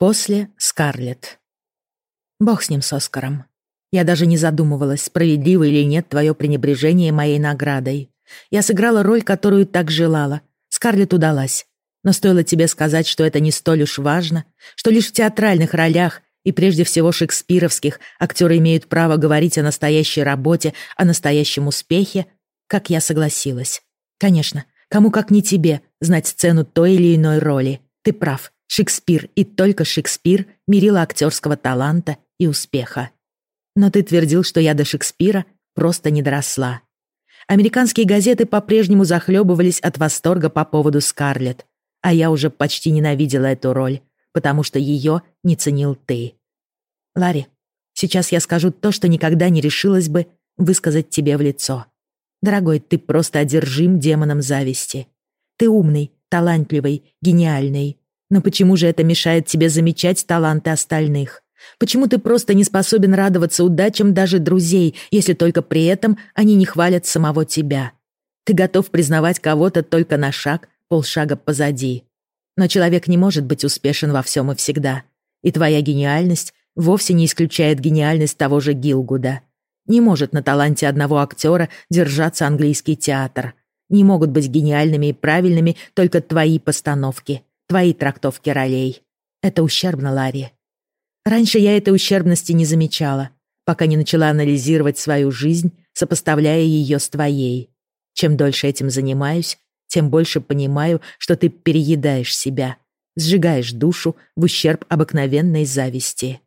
После Скарлетт. Бог с ним, с Оскаром. Я даже не задумывалась, справедливо или нет твое пренебрежение моей наградой. Я сыграла роль, которую так желала. Скарлетт удалась. Но стоило тебе сказать, что это не столь уж важно, что лишь в театральных ролях и прежде всего шекспировских актеры имеют право говорить о настоящей работе, о настоящем успехе, как я согласилась. Конечно, кому как не тебе знать цену той или иной роли. Ты прав, Шекспир и только Шекспир мерила актерского таланта и успеха. Но ты твердил, что я до Шекспира просто не доросла. Американские газеты по-прежнему захлебывались от восторга по поводу Скарлетт, а я уже почти ненавидела эту роль, потому что ее не ценил ты. Ларри, сейчас я скажу то, что никогда не решилась бы высказать тебе в лицо. Дорогой, ты просто одержим демоном зависти. Ты умный, талантливый, гениальный, но почему же это мешает тебе замечать таланты остальных? Почему ты просто не способен радоваться удачам даже друзей, если только при этом они не хвалят самого тебя? Ты готов признавать кого-то только на шаг, полшага позади. Но человек не может быть успешен во всем и всегда. И твоя гениальность вовсе не исключает гениальность того же Гилгуда. Не может на таланте одного актера держаться английский театр. Не могут быть гениальными и правильными только твои постановки твои трактовки ролей. Это ущербно, Ларри. Раньше я этой ущербности не замечала, пока не начала анализировать свою жизнь, сопоставляя ее с твоей. Чем дольше этим занимаюсь, тем больше понимаю, что ты переедаешь себя, сжигаешь душу в ущерб обыкновенной зависти.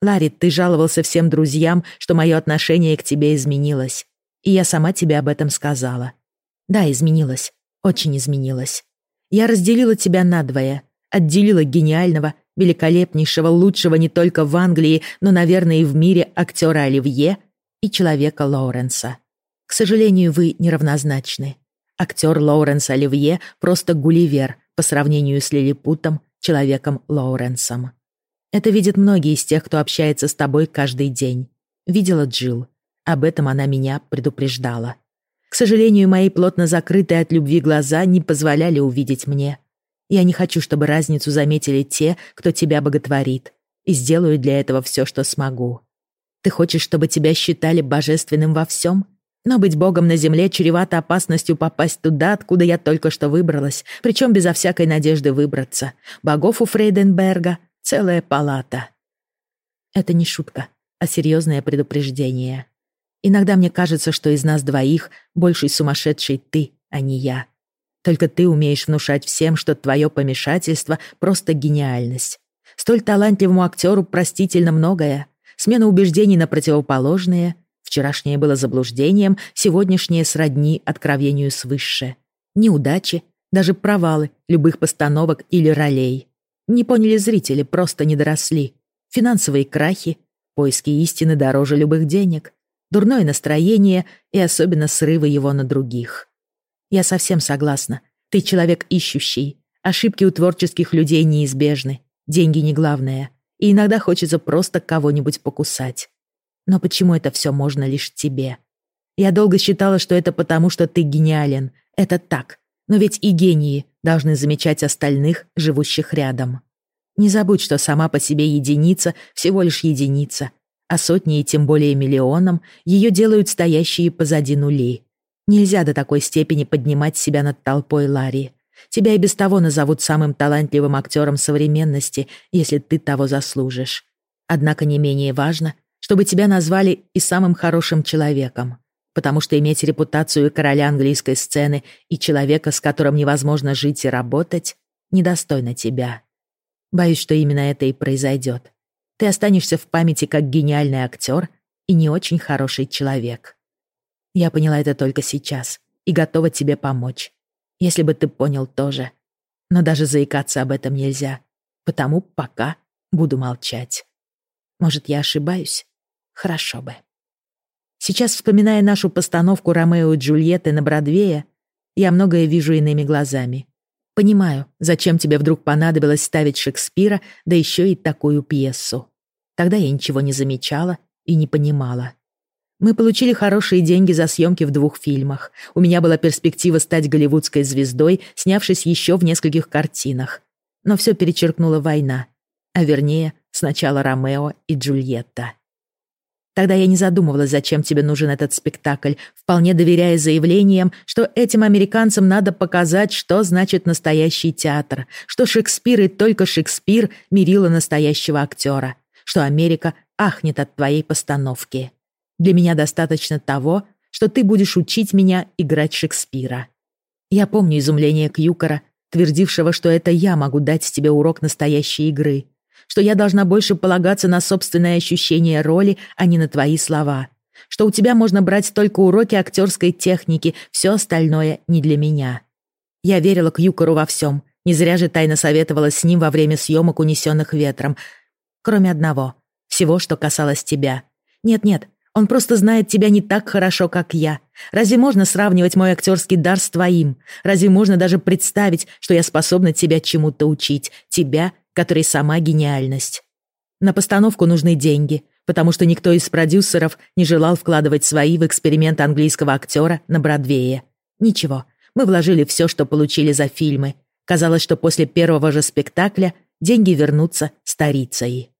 Ларри, ты жаловался всем друзьям, что мое отношение к тебе изменилось. И я сама тебе об этом сказала. Да, изменилось. Очень изменилось. Я разделила тебя надвое, отделила гениального, великолепнейшего, лучшего не только в Англии, но, наверное, и в мире актера Оливье и человека Лоуренса. К сожалению, вы неравнозначны. Актер Лоуренс Оливье просто гулливер по сравнению с Лилипутом, человеком Лоуренсом. Это видят многие из тех, кто общается с тобой каждый день. Видела Джилл. Об этом она меня предупреждала. Сожалению, мои плотно закрытые от любви глаза не позволяли увидеть мне. Я не хочу, чтобы разницу заметили те, кто тебя боготворит, и сделаю для этого все, что смогу. Ты хочешь, чтобы тебя считали божественным во всем? Но быть богом на земле чревато опасностью попасть туда, откуда я только что выбралась, причем безо всякой надежды выбраться. Богов у Фрейденберга целая палата. Это не шутка, а серьезное предупреждение. Иногда мне кажется, что из нас двоих больший сумасшедший ты, а не я. Только ты умеешь внушать всем, что твое помешательство — просто гениальность. Столь талантливому актеру простительно многое. Смена убеждений на противоположные. Вчерашнее было заблуждением, сегодняшнее сродни откровению свыше. Неудачи, даже провалы любых постановок или ролей. Не поняли зрители, просто не доросли. Финансовые крахи, поиски истины дороже любых денег дурное настроение и особенно срывы его на других. Я совсем согласна. Ты человек ищущий. Ошибки у творческих людей неизбежны. Деньги не главное. И иногда хочется просто кого-нибудь покусать. Но почему это все можно лишь тебе? Я долго считала, что это потому, что ты гениален. Это так. Но ведь и гении должны замечать остальных, живущих рядом. Не забудь, что сама по себе единица всего лишь единица, а сотни и тем более миллионам ее делают стоящие позади нули. Нельзя до такой степени поднимать себя над толпой Ларри. Тебя и без того назовут самым талантливым актером современности, если ты того заслужишь. Однако не менее важно, чтобы тебя назвали и самым хорошим человеком, потому что иметь репутацию короля английской сцены и человека, с которым невозможно жить и работать, недостойно тебя. Боюсь, что именно это и произойдет. Ты останешься в памяти как гениальный актер и не очень хороший человек. Я поняла это только сейчас и готова тебе помочь. Если бы ты понял тоже. Но даже заикаться об этом нельзя, потому пока буду молчать. Может, я ошибаюсь? Хорошо бы. Сейчас, вспоминая нашу постановку «Ромео и Джульетты» на Бродвее, я многое вижу иными глазами. Понимаю, зачем тебе вдруг понадобилось ставить Шекспира, да еще и такую пьесу. Тогда я ничего не замечала и не понимала. Мы получили хорошие деньги за съемки в двух фильмах. У меня была перспектива стать голливудской звездой, снявшись еще в нескольких картинах. Но все перечеркнула война. а вернее, сначала Ромео и Джульетта. Тогда я не задумывалась, зачем тебе нужен этот спектакль, вполне доверяя заявлениям, что этим американцам надо показать, что значит настоящий театр, что Шекспир и только Шекспир мерила настоящего актера, что Америка ахнет от твоей постановки. Для меня достаточно того, что ты будешь учить меня играть Шекспира. Я помню изумление Кьюкора, твердившего, что это я могу дать тебе урок настоящей игры, что я должна больше полагаться на собственное ощущение роли, а не на твои слова, что у тебя можно брать только уроки актерской техники, все остальное не для меня. Я верила Кьюкору во всем, не зря же тайно советовалась с ним во время съемок «Унесенных ветром», кроме одного, всего, что касалось тебя. Нет-нет, он просто знает тебя не так хорошо, как я. Разве можно сравнивать мой актерский дар с твоим? Разве можно даже представить, что я способна тебя чему-то учить? Тебя, который сама гениальность. На постановку нужны деньги, потому что никто из продюсеров не желал вкладывать свои в эксперимент английского актера на Бродвее. Ничего, мы вложили все, что получили за фильмы. Казалось, что после первого же спектакля деньги вернутся старицей.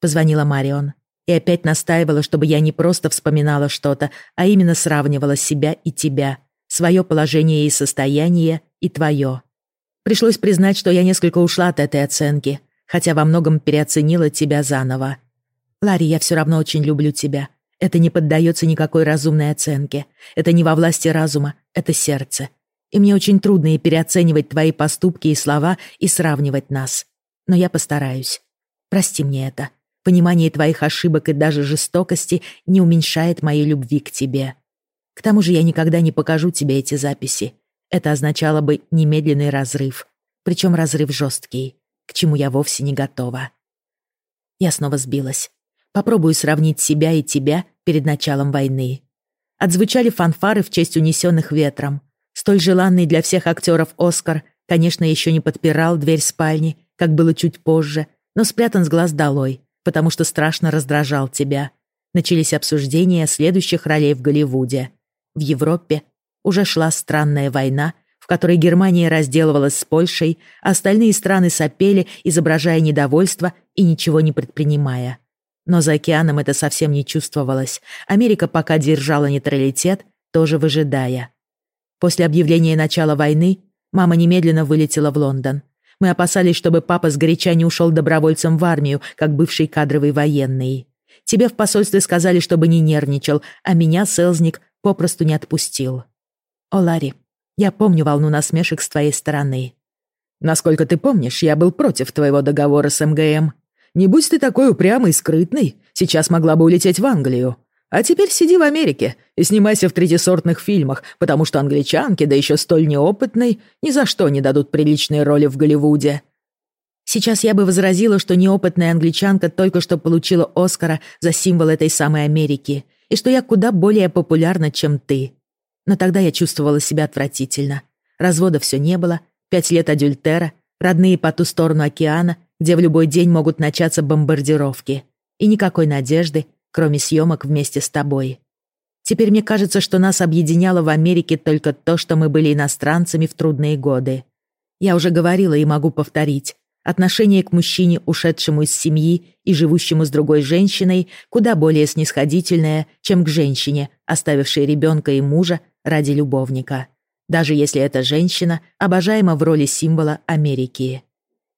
Позвонила Марион и опять настаивала, чтобы я не просто вспоминала что-то, а именно сравнивала себя и тебя, свое положение и состояние, и твое. Пришлось признать, что я несколько ушла от этой оценки, хотя во многом переоценила тебя заново. Ларри, я все равно очень люблю тебя. Это не поддается никакой разумной оценке. Это не во власти разума, это сердце. И мне очень трудно и переоценивать твои поступки и слова и сравнивать нас. Но я постараюсь. Прости мне это. Понимание твоих ошибок и даже жестокости не уменьшает моей любви к тебе. К тому же я никогда не покажу тебе эти записи. Это означало бы немедленный разрыв. Причем разрыв жесткий, к чему я вовсе не готова. Я снова сбилась. Попробую сравнить себя и тебя перед началом войны. Отзвучали фанфары в честь унесенных ветром. Столь желанный для всех актеров Оскар, конечно, еще не подпирал дверь спальни, как было чуть позже, но спрятан с глаз долой, потому что страшно раздражал тебя. Начались обсуждения следующих ролей в Голливуде. В Европе уже шла странная война, в которой Германия разделывалась с Польшей, а остальные страны сопели, изображая недовольство и ничего не предпринимая. Но за океаном это совсем не чувствовалось. Америка пока держала нейтралитет, тоже выжидая. После объявления начала войны мама немедленно вылетела в Лондон. Мы опасались, чтобы папа сгоряча не ушел добровольцем в армию, как бывший кадровый военный. Тебе в посольстве сказали, чтобы не нервничал, а меня Селзник попросту не отпустил. О, Ларри, я помню волну насмешек с твоей стороны. Насколько ты помнишь, я был против твоего договора с МГМ. Не будь ты такой упрямый и скрытный, сейчас могла бы улететь в Англию. А теперь сиди в Америке и снимайся в третьесортных фильмах, потому что англичанки, да еще столь неопытной, ни за что не дадут приличные роли в Голливуде. Сейчас я бы возразила, что неопытная англичанка только что получила Оскара за символ этой самой Америки, и что я куда более популярна, чем ты. Но тогда я чувствовала себя отвратительно. Развода все не было, пять лет адюльтера, родные по ту сторону океана, где в любой день могут начаться бомбардировки. И никакой надежды, кроме съемок вместе с тобой. Теперь мне кажется, что нас объединяло в Америке только то, что мы были иностранцами в трудные годы. Я уже говорила и могу повторить. Отношение к мужчине, ушедшему из семьи и живущему с другой женщиной, куда более снисходительное, чем к женщине, оставившей ребенка и мужа ради любовника. Даже если эта женщина обожаема в роли символа Америки.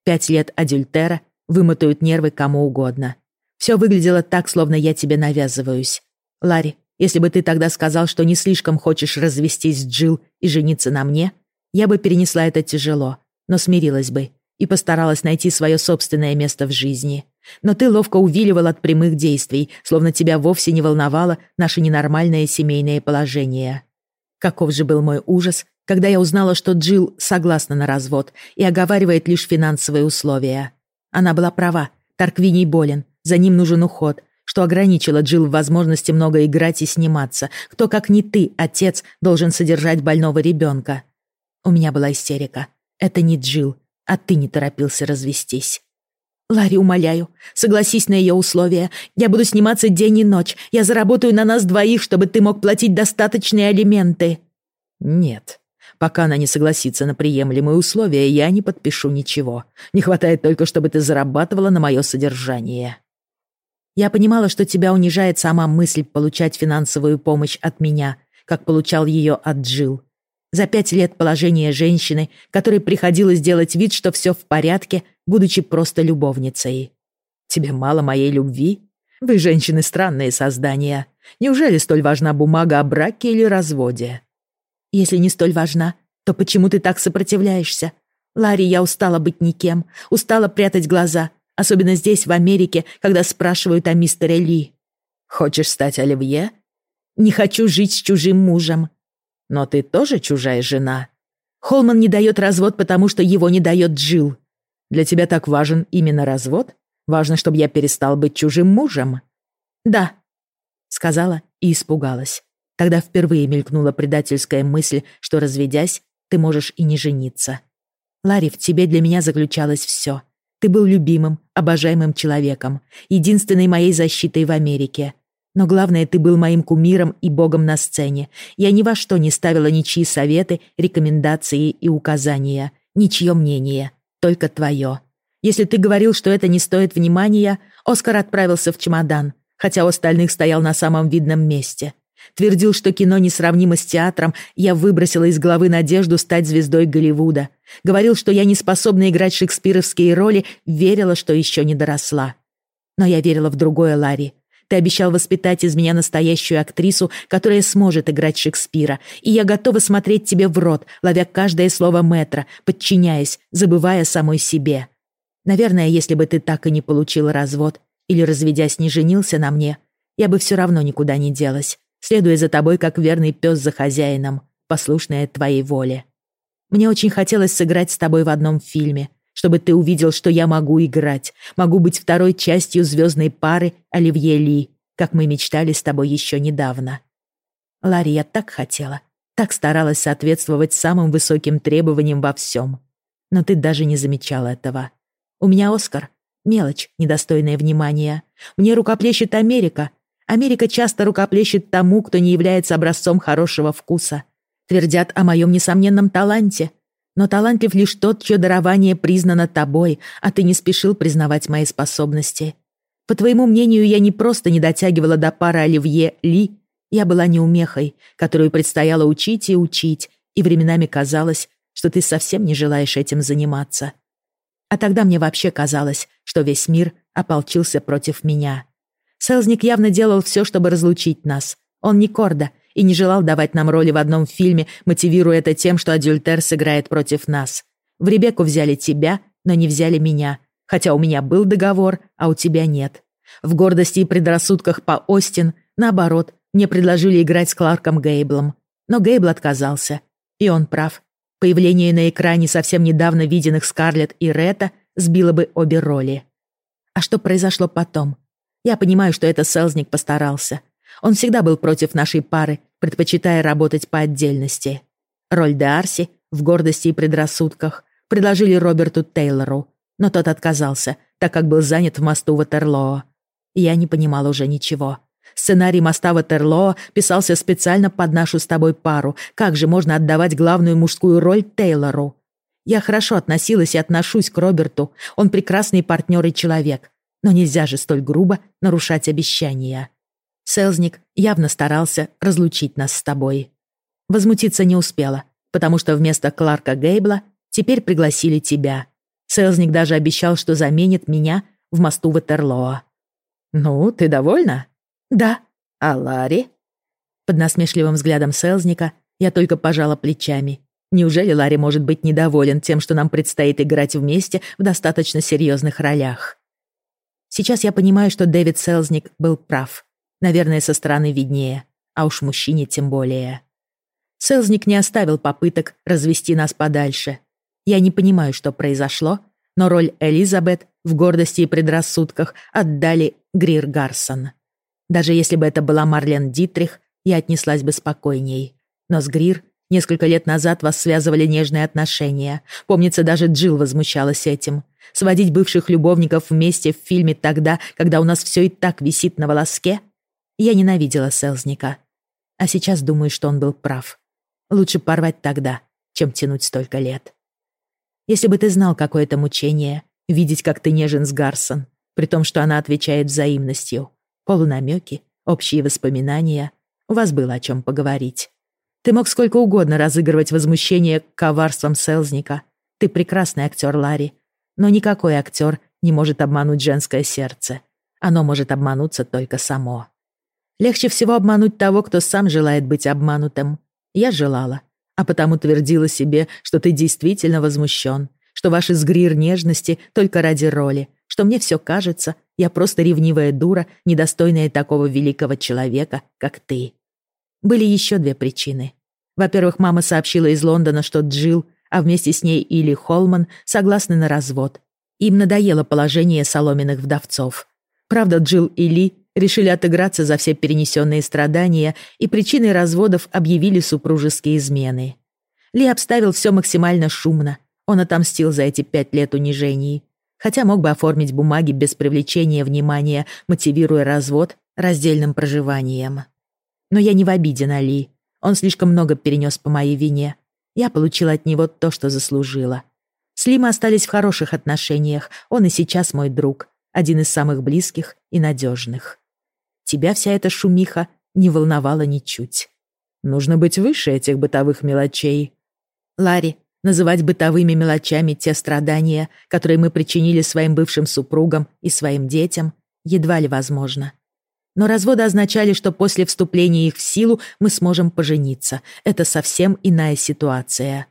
Пять лет адюльтера вымотают нервы кому угодно. Все выглядело так, словно я тебе навязываюсь. Ларри, если бы ты тогда сказал, что не слишком хочешь развестись с Джилл и жениться на мне, я бы перенесла это тяжело, но смирилась бы и постаралась найти свое собственное место в жизни. Но ты ловко увиливал от прямых действий, словно тебя вовсе не волновало наше ненормальное семейное положение. Каков же был мой ужас, когда я узнала, что Джилл согласна на развод и оговаривает лишь финансовые условия. Она была права, Тарквиний болен, за ним нужен уход, что ограничило Джилл в возможности много играть и сниматься. Кто, как не ты, отец, должен содержать больного ребенка? У меня была истерика. Это не Джилл, а ты не торопился развестись. Ларри, умоляю, согласись на ее условия. Я буду сниматься день и ночь. Я заработаю на нас двоих, чтобы ты мог платить достаточные алименты. Нет. Пока она не согласится на приемлемые условия, я не подпишу ничего. Не хватает только, чтобы ты зарабатывала на мое содержание. Я понимала, что тебя унижает сама мысль получать финансовую помощь от меня, как получал ее от Джил. За пять лет положения женщины, которой приходилось делать вид, что все в порядке, будучи просто любовницей. Тебе мало моей любви? Вы, женщины, странные создания. Неужели столь важна бумага о браке или разводе? Если не столь важна, то почему ты так сопротивляешься? Ларри, я устала быть никем, устала прятать глаза, Особенно здесь, в Америке, когда спрашивают о мистере Ли. Хочешь стать Оливье? Не хочу жить с чужим мужем. Но ты тоже чужая жена. Холман не дает развод, потому что его не дает Джил. Для тебя так важен именно развод? Важно, чтобы я перестал быть чужим мужем? Да, сказала и испугалась. Тогда впервые мелькнула предательская мысль, что, разведясь, ты можешь и не жениться. Ларри, в тебе для меня заключалось все. Ты был любимым, обожаемым человеком, единственной моей защитой в Америке. Но главное, ты был моим кумиром и богом на сцене. Я ни во что не ставила ничьи советы, рекомендации и указания, ничье мнение, только твое. Если ты говорил, что это не стоит внимания, Оскар отправился в чемодан, хотя у остальных стоял на самом видном месте. Твердил, что кино несравнимо с театром, я выбросила из головы надежду стать звездой Голливуда. Говорил, что я не способна играть шекспировские роли, верила, что еще не доросла. Но я верила в другое, Ларри. Ты обещал воспитать из меня настоящую актрису, которая сможет играть Шекспира, и я готова смотреть тебе в рот, ловя каждое слово метра, подчиняясь, забывая самой себе. Наверное, если бы ты так и не получил развод или, разведясь, не женился на мне, я бы все равно никуда не делась следуя за тобой, как верный пес за хозяином, послушная твоей воле. Мне очень хотелось сыграть с тобой в одном фильме, чтобы ты увидел, что я могу играть, могу быть второй частью звездной пары Оливье Ли, как мы мечтали с тобой еще недавно. Ларри, я так хотела, так старалась соответствовать самым высоким требованиям во всем. Но ты даже не замечал этого. У меня Оскар. Мелочь, недостойная внимания. Мне рукоплещет Америка, Америка часто рукоплещет тому, кто не является образцом хорошего вкуса. Твердят о моем несомненном таланте. Но талантлив лишь тот, чье дарование признано тобой, а ты не спешил признавать мои способности. По твоему мнению, я не просто не дотягивала до пары Оливье Ли, я была неумехой, которую предстояло учить и учить, и временами казалось, что ты совсем не желаешь этим заниматься. А тогда мне вообще казалось, что весь мир ополчился против меня. Селзник явно делал все, чтобы разлучить нас. Он не Корда и не желал давать нам роли в одном фильме, мотивируя это тем, что Адюльтер сыграет против нас. В Ребекку взяли тебя, но не взяли меня. Хотя у меня был договор, а у тебя нет. В гордости и предрассудках по Остин, наоборот, мне предложили играть с Кларком Гейблом. Но Гейбл отказался. И он прав. Появление на экране совсем недавно виденных Скарлетт и Ретта сбило бы обе роли. А что произошло потом? Я понимаю, что это Селзник постарался. Он всегда был против нашей пары, предпочитая работать по отдельности. Роль Дарси в «Гордости и предрассудках» предложили Роберту Тейлору, но тот отказался, так как был занят в мосту Ватерлоо. Я не понимала уже ничего. Сценарий моста Ватерлоо писался специально под нашу с тобой пару. Как же можно отдавать главную мужскую роль Тейлору? Я хорошо относилась и отношусь к Роберту. Он прекрасный партнер и человек. Но нельзя же столь грубо нарушать обещания. Селзник явно старался разлучить нас с тобой. Возмутиться не успела, потому что вместо Кларка Гейбла теперь пригласили тебя. Селзник даже обещал, что заменит меня в мосту Ватерлоо. «Ну, ты довольна?» «Да». «А Ларри?» Под насмешливым взглядом Селзника я только пожала плечами. Неужели Ларри может быть недоволен тем, что нам предстоит играть вместе в достаточно серьезных ролях? Сейчас я понимаю, что Дэвид Селзник был прав. Наверное, со стороны виднее, а уж мужчине тем более. Селзник не оставил попыток развести нас подальше. Я не понимаю, что произошло, но роль Элизабет в «Гордости и предрассудках» отдали Грир Гарсон. Даже если бы это была Марлен Дитрих, я отнеслась бы спокойней. Но с Грир несколько лет назад вас связывали нежные отношения. Помнится, даже Джилл возмущалась этим. Сводить бывших любовников вместе в фильме тогда, когда у нас все и так висит на волоске? Я ненавидела Селзника. А сейчас думаю, что он был прав. Лучше порвать тогда, чем тянуть столько лет. Если бы ты знал, какое это мучение, видеть, как ты нежен с Гарсон, при том, что она отвечает взаимностью, полунамеки, общие воспоминания, у вас было о чем поговорить. Ты мог сколько угодно разыгрывать возмущение коварством Селзника. Ты прекрасный актер, Ларри. Но никакой актер не может обмануть женское сердце. Оно может обмануться только само. Легче всего обмануть того, кто сам желает быть обманутым. Я желала, а потому твердила себе, что ты действительно возмущен, что ваши сгрир нежности только ради роли, что мне все кажется, я просто ревнивая дура, недостойная такого великого человека, как ты. Были еще две причины. Во-первых, мама сообщила из Лондона, что Джилл, а вместе с ней Илли Холман, согласны на развод. Им надоело положение соломенных вдовцов. Правда, Джилл и Ли решили отыграться за все перенесенные страдания и причиной разводов объявили супружеские измены. Ли обставил все максимально шумно. Он отомстил за эти пять лет унижений. Хотя мог бы оформить бумаги без привлечения внимания, мотивируя развод раздельным проживанием. Но я не в обиде на Ли. Он слишком много перенес по моей вине. Я получила от него то, что заслужила. С Ли мы остались в хороших отношениях. Он и сейчас мой друг. Один из самых близких и надежных. Тебя вся эта шумиха не волновала ничуть. Нужно быть выше этих бытовых мелочей. Ларри, называть бытовыми мелочами те страдания, которые мы причинили своим бывшим супругам и своим детям, едва ли возможно. Но разводы означали, что после вступления их в силу мы сможем пожениться. Это совсем иная ситуация.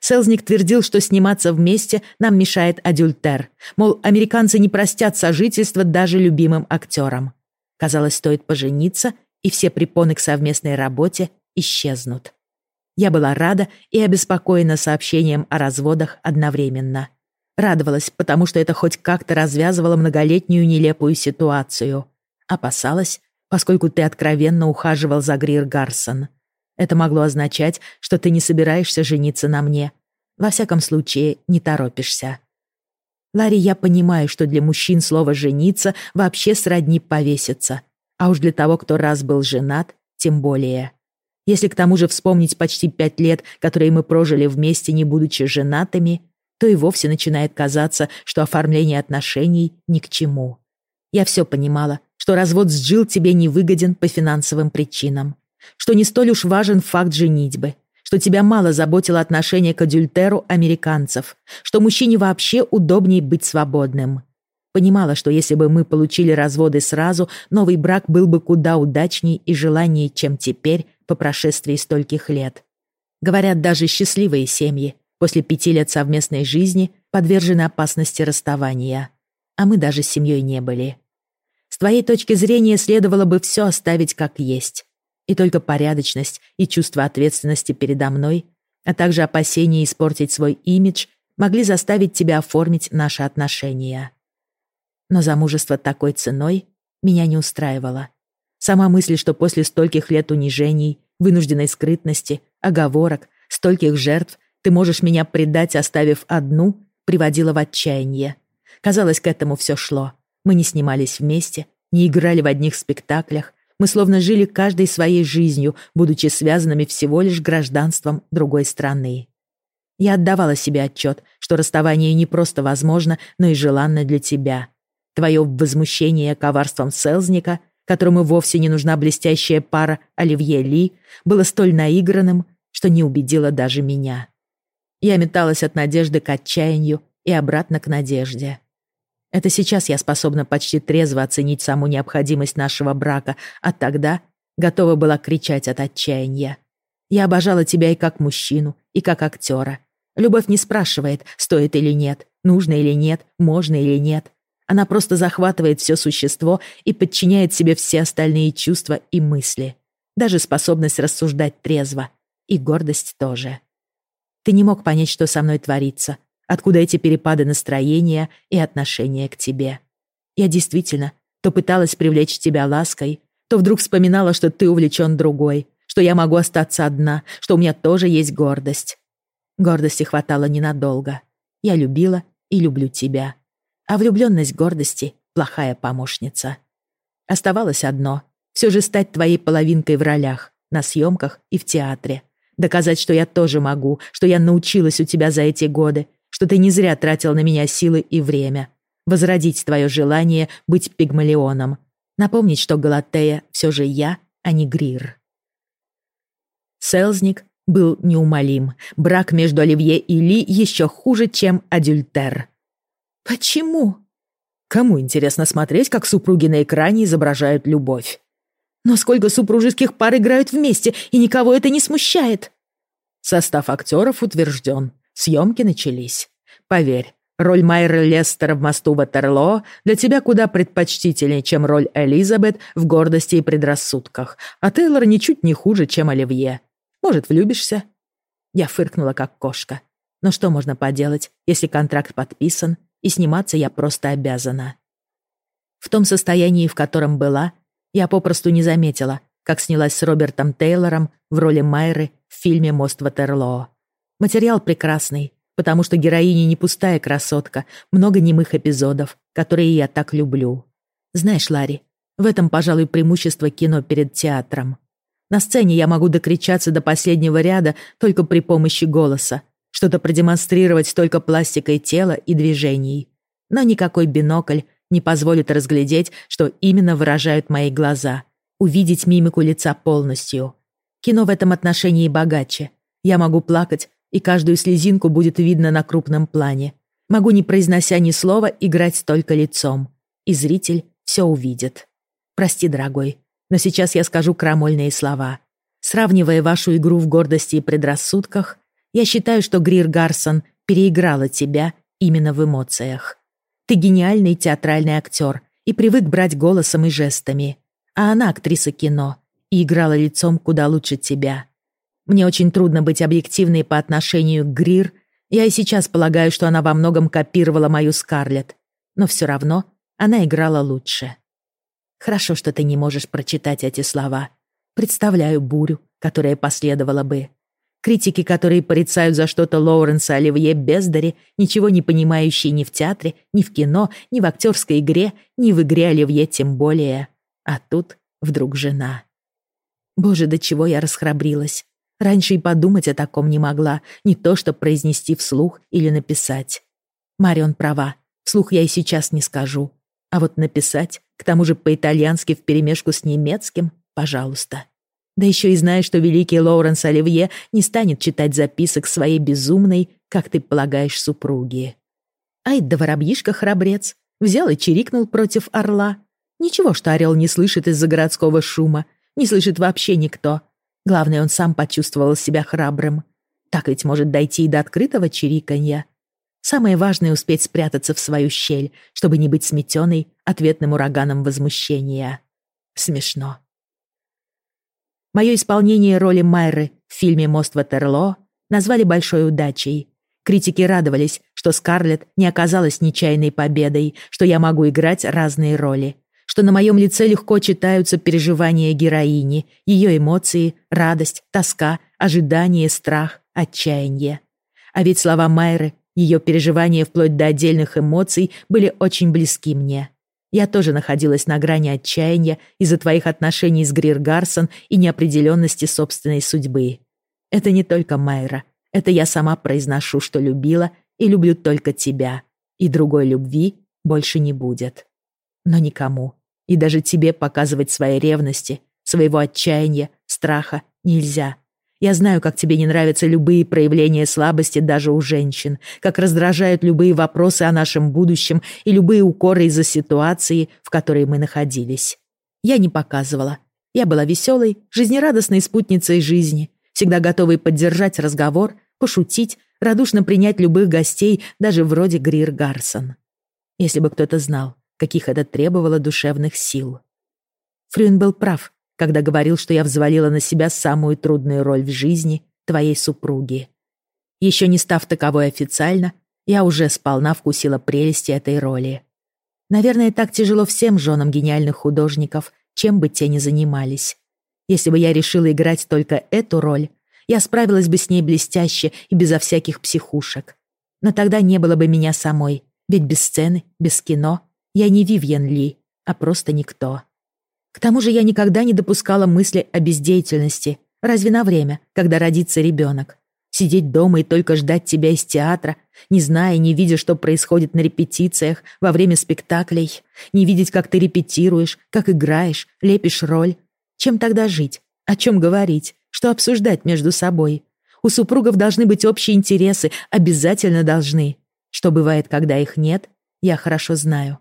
Селзник твердил, что сниматься вместе нам мешает адюльтер. Мол, американцы не простят сожительство даже любимым актерам. Казалось, стоит пожениться, и все препоны к совместной работе исчезнут. Я была рада и обеспокоена сообщением о разводах одновременно. Радовалась, потому что это хоть как-то развязывало многолетнюю нелепую ситуацию. Опасалась, поскольку ты откровенно ухаживал за Грир Гарсон. Это могло означать, что ты не собираешься жениться на мне. Во всяком случае, не торопишься. Ларри, я понимаю, что для мужчин слово «жениться» вообще сродни повеситься. А уж для того, кто раз был женат, тем более. Если к тому же вспомнить почти пять лет, которые мы прожили вместе, не будучи женатыми, то и вовсе начинает казаться, что оформление отношений ни к чему. Я все понимала, что развод с Джилл тебе не выгоден по финансовым причинам, что не столь уж важен факт женитьбы, что тебя мало заботило отношение к адюльтеру американцев, что мужчине вообще удобнее быть свободным. Понимала, что если бы мы получили разводы сразу, новый брак был бы куда удачнее и желаннее, чем теперь, по прошествии стольких лет. Говорят, даже счастливые семьи после пяти лет совместной жизни подвержены опасности расставания. А мы даже семьей не были. С твоей точки зрения следовало бы все оставить как есть. И только порядочность и чувство ответственности передо мной, а также опасение испортить свой имидж могли заставить тебя оформить наши отношения. Но замужество такой ценой меня не устраивало. Сама мысль, что после стольких лет унижений, вынужденной скрытности, оговорок, стольких жертв ты можешь меня предать, оставив одну, приводила в отчаяние. Казалось, к этому все шло. Мы не снимались вместе, не играли в одних спектаклях. Мы словно жили каждой своей жизнью, будучи связанными всего лишь гражданством другой страны. Я отдавала себе отчет, что расставание не просто возможно, но и желанно для тебя. Твое возмущение коварством Селзника, которому вовсе не нужна блестящая пара Оливье Ли, было столь наигранным, что не убедило даже меня. Я металась от надежды к отчаянию и обратно к надежде. Это сейчас я способна почти трезво оценить саму необходимость нашего брака, а тогда готова была кричать от отчаяния. Я обожала тебя и как мужчину, и как актера. Любовь не спрашивает, стоит или нет, нужно или нет, можно или нет. Она просто захватывает все существо и подчиняет себе все остальные чувства и мысли. Даже способность рассуждать трезво. И гордость тоже. Ты не мог понять, что со мной творится, Откуда эти перепады настроения и отношения к тебе? Я действительно то пыталась привлечь тебя лаской, то вдруг вспоминала, что ты увлечен другой, что я могу остаться одна, что у меня тоже есть гордость. Гордости хватало ненадолго. Я любила и люблю тебя. А влюбленность гордости — плохая помощница. Оставалось одно — все же стать твоей половинкой в ролях, на съемках и в театре. Доказать, что я тоже могу, что я научилась у тебя за эти годы, что ты не зря тратил на меня силы и время. Возродить твое желание быть пигмалионом. Напомнить, что Галатея все же я, а не Грир. Селзник был неумолим. Брак между Оливье и Ли еще хуже, чем адюльтер. «Почему?» Кому интересно смотреть, как супруги на экране изображают любовь? Но сколько супружеских пар играют вместе, и никого это не смущает. Состав актеров утвержден. Съемки начались. Поверь, роль Майры Лестера в «Мосту Ватерлоо» для тебя куда предпочтительнее, чем роль Элизабет в «Гордости и предрассудках», а Тейлор ничуть не хуже, чем Оливье. Может, влюбишься?» Я фыркнула, как кошка. Но что можно поделать, если контракт подписан, и сниматься я просто обязана? В том состоянии, в котором была, я попросту не заметила, как снялась с Робертом Тейлором в роли Майры в фильме «Мост Ватерлоо». Материал прекрасный, потому что героиня не пустая красотка, много немых эпизодов, которые я так люблю. Знаешь, Ларри, в этом, пожалуй, преимущество кино перед театром. На сцене я могу докричаться до последнего ряда только при помощи голоса, что-то продемонстрировать только пластикой тела и движений. Но никакой бинокль не позволит разглядеть, что именно выражают мои глаза, увидеть мимику лица полностью. Кино в этом отношении богаче. Я могу плакать, и каждую слезинку будет видно на крупном плане. Могу, не произнося ни слова, играть только лицом. И зритель все увидит. Прости, дорогой, но сейчас я скажу крамольные слова. Сравнивая вашу игру в гордости и предрассудках, я считаю, что Грир Гарсон переиграла тебя именно в эмоциях. Ты гениальный театральный актер и привык брать голосом и жестами. А она актриса кино и играла лицом куда лучше тебя. Мне очень трудно быть объективной по отношению к Грир. Я и сейчас полагаю, что она во многом копировала мою Скарлетт. Но все равно она играла лучше. Хорошо, что ты не можешь прочитать эти слова. Представляю бурю, которая последовала бы. Критики, которые порицают за что-то Лоуренса Оливье Бездари, ничего не понимающие ни в театре, ни в кино, ни в актерской игре, ни в игре Оливье тем более. А тут вдруг жена. Боже, до чего я расхрабрилась. Раньше и подумать о таком не могла, не то что произнести вслух или написать. Марион права, вслух я и сейчас не скажу. А вот написать, к тому же по-итальянски вперемешку с немецким, пожалуйста. Да еще и зная, что великий Лоуренс Оливье не станет читать записок своей безумной, как ты полагаешь, супруги. Ай да воробьишка храбрец. Взял и чирикнул против орла. Ничего, что орел не слышит из-за городского шума. Не слышит вообще никто. Главное, он сам почувствовал себя храбрым. Так ведь может дойти и до открытого чириканья. Самое важное — успеть спрятаться в свою щель, чтобы не быть сметенной ответным ураганом возмущения. Смешно. Мое исполнение роли Майры в фильме «Мост Ватерлоо» назвали большой удачей. Критики радовались, что Скарлетт не оказалась нечаянной победой, что я могу играть разные роли, что на моем лице легко читаются переживания героини, ее эмоции, радость, тоска, ожидание, страх, отчаяние. А ведь слова Майры, ее переживания вплоть до отдельных эмоций были очень близки мне. Я тоже находилась на грани отчаяния из-за твоих отношений с Грир Гарсон и неопределенности собственной судьбы. Это не только Майра. Это я сама произношу, что любила и люблю только тебя. И другой любви больше не будет. Но никому. И даже тебе показывать свои ревности, своего отчаяния, страха нельзя. Я знаю, как тебе не нравятся любые проявления слабости даже у женщин, как раздражают любые вопросы о нашем будущем и любые укоры из-за ситуации, в которой мы находились. Я не показывала. Я была веселой, жизнерадостной спутницей жизни, всегда готовой поддержать разговор, пошутить, радушно принять любых гостей, даже вроде Грир Гарсон. Если бы кто-то знал, каких это требовало душевных сил. Фрюн был прав, когда говорил, что я взвалила на себя самую трудную роль в жизни твоей супруги. Еще не став таковой официально, я уже сполна вкусила прелести этой роли. Наверное, так тяжело всем женам гениальных художников, чем бы те ни занимались. Если бы я решила играть только эту роль, я справилась бы с ней блестяще и безо всяких психушек. Но тогда не было бы меня самой, ведь без сцены, без кино я не Вивьен Ли, а просто никто. К тому же я никогда не допускала мысли о бездеятельности, Разве на время, когда родится ребенок? Сидеть дома и только ждать тебя из театра, не зная, не видя, что происходит на репетициях, во время спектаклей, не видеть, как ты репетируешь, как играешь, лепишь роль. Чем тогда жить? О чем говорить? Что обсуждать между собой? У супругов должны быть общие интересы, обязательно должны. Что бывает, когда их нет, я хорошо знаю.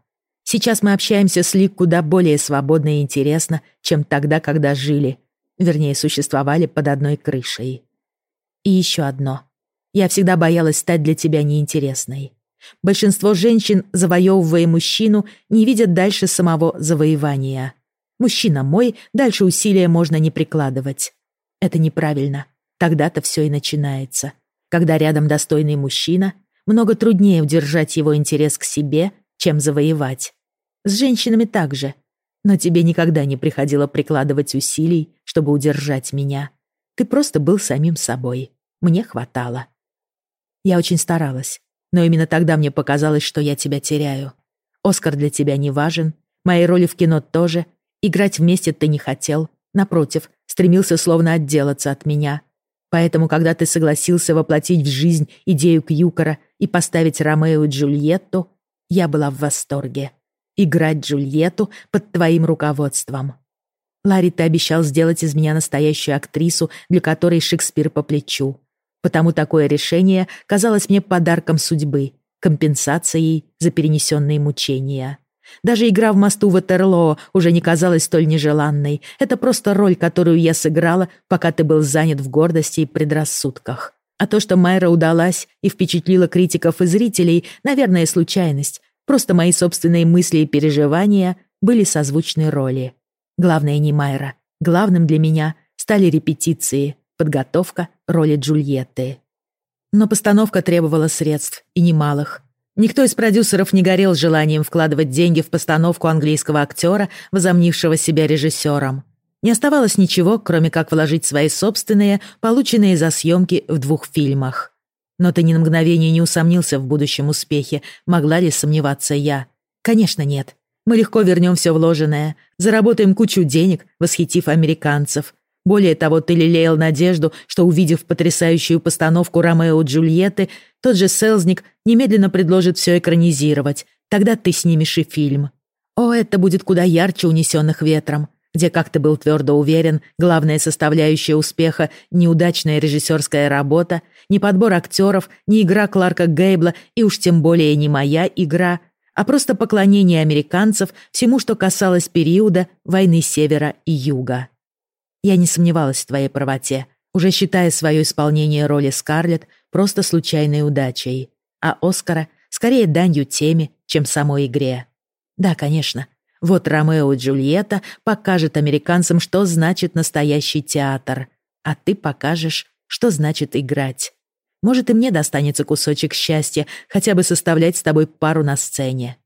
Сейчас мы общаемся с Лик куда более свободно и интересно, чем тогда, когда жили, вернее, существовали под одной крышей. И еще одно. Я всегда боялась стать для тебя неинтересной. Большинство женщин, завоевывая мужчину, не видят дальше самого завоевания. Мужчина мой, дальше усилия можно не прикладывать. Это неправильно. Тогда-то все и начинается. Когда рядом достойный мужчина, много труднее удержать его интерес к себе, чем завоевать. С женщинами также. Но тебе никогда не приходило прикладывать усилий, чтобы удержать меня. Ты просто был самим собой. Мне хватало. Я очень старалась, но именно тогда мне показалось, что я тебя теряю. Оскар для тебя не важен, мои роли в кино тоже. Играть вместе ты не хотел. Напротив, стремился словно отделаться от меня. Поэтому, когда ты согласился воплотить в жизнь идею Кьюкора и поставить Ромео и Джульетту, я была в восторге. Играть Джульетту под твоим руководством. Ларри, ты обещал сделать из меня настоящую актрису, для которой Шекспир по плечу. Потому такое решение казалось мне подарком судьбы, компенсацией за перенесенные мучения. Даже игра в мосту Ватерлоо уже не казалась столь нежеланной. Это просто роль, которую я сыграла, пока ты был занят в гордости и предрассудках. А то, что Майра удалась и впечатлила критиков и зрителей, наверное, случайность. Просто мои собственные мысли и переживания были созвучны роли. Главное не Майра. Главным для меня стали репетиции, подготовка роли Джульетты. Но постановка требовала средств, и немалых. Никто из продюсеров не горел желанием вкладывать деньги в постановку английского актера, возомнившего себя режиссером. Не оставалось ничего, кроме как вложить свои собственные, полученные за съемки в двух фильмах. Но ты ни на мгновение не усомнился в будущем успехе, могла ли сомневаться я. Конечно, нет. Мы легко вернем все вложенное, заработаем кучу денег, восхитив американцев. Более того, ты лелеял надежду, что, увидев потрясающую постановку Ромео и Джульетты, тот же Селзник немедленно предложит все экранизировать. Тогда ты снимешь и фильм. О, это будет куда ярче унесенных ветром, где, как ты был твердо уверен, главная составляющая успеха — неудачная режиссерская работа, не подбор актеров, не игра Кларка Гейбла и уж тем более не моя игра — а просто поклонение американцев всему, что касалось периода войны Севера и Юга. Я не сомневалась в твоей правоте, уже считая свое исполнение роли Скарлетт просто случайной удачей, а Оскара скорее данью теме, чем самой игре. Да, конечно, вот Ромео и Джульетта покажет американцам, что значит настоящий театр, а ты покажешь, что значит играть. Может, и мне достанется кусочек счастья, хотя бы составлять с тобой пару на сцене.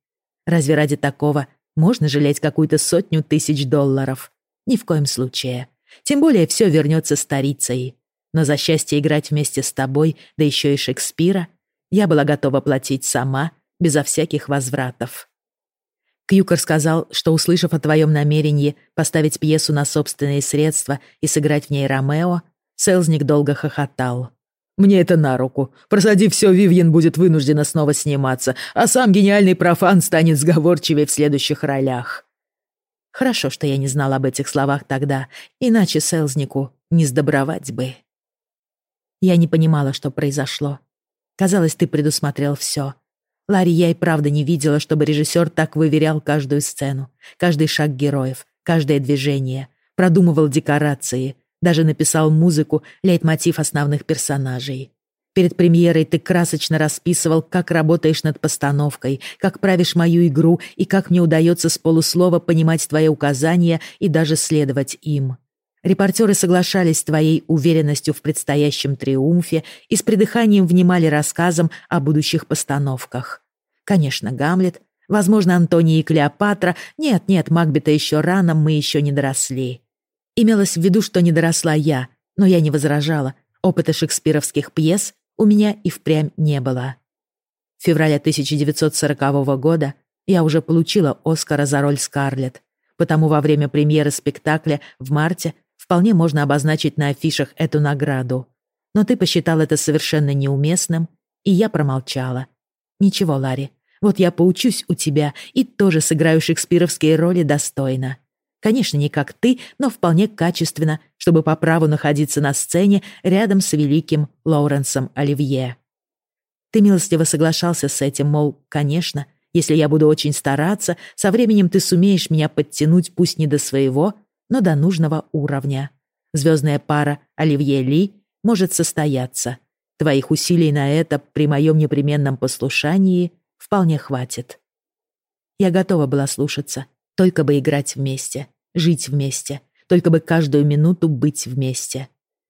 Разве ради такого можно жалеть какую-то сотню тысяч долларов? Ни в коем случае. Тем более все вернется старицей. Но за счастье играть вместе с тобой, да еще и Шекспира, я была готова платить сама, безо всяких возвратов. Кьюкер сказал, что, услышав о твоем намерении поставить пьесу на собственные средства и сыграть в ней Ромео, Селзник долго хохотал. Мне это на руку. Просадив все, Вивьен будет вынуждена снова сниматься, а сам гениальный профан станет сговорчивее в следующих ролях. Хорошо, что я не знал об этих словах тогда, иначе Селзнику не сдобровать бы. Я не понимала, что произошло. Казалось, ты предусмотрел все. Ларри, я и правда не видела, чтобы режиссер так выверял каждую сцену, каждый шаг героев, каждое движение, продумывал декорации, даже написал музыку, лейтмотив основных персонажей. Перед премьерой ты красочно расписывал, как работаешь над постановкой, как правишь мою игру и как мне удается с полуслова понимать твои указания и даже следовать им. Репортеры соглашались с твоей уверенностью в предстоящем триумфе и с придыханием внимали рассказам о будущих постановках. Конечно, Гамлет, возможно, Антония и Клеопатра. Нет, нет, Макбета еще рано, мы еще не доросли. Имелось в виду, что не доросла я, но я не возражала. Опыта шекспировских пьес у меня и впрямь не было. В феврале 1940 года я уже получила Оскара за роль Скарлетт, потому во время премьеры спектакля в марте вполне можно обозначить на афишах эту награду. Но ты посчитал это совершенно неуместным, и я промолчала. Ничего, Ларри, вот я поучусь у тебя и тоже сыграю шекспировские роли достойно. Конечно, не как ты, но вполне качественно, чтобы по праву находиться на сцене рядом с великим Лоуренсом Оливье. Ты милостиво соглашался с этим, мол, конечно, если я буду очень стараться, со временем ты сумеешь меня подтянуть пусть не до своего, но до нужного уровня. Звездная пара Оливье Ли может состояться. Твоих усилий на это при моем непременном послушании вполне хватит. Я готова была слушаться, только бы играть вместе, жить вместе, только бы каждую минуту быть вместе.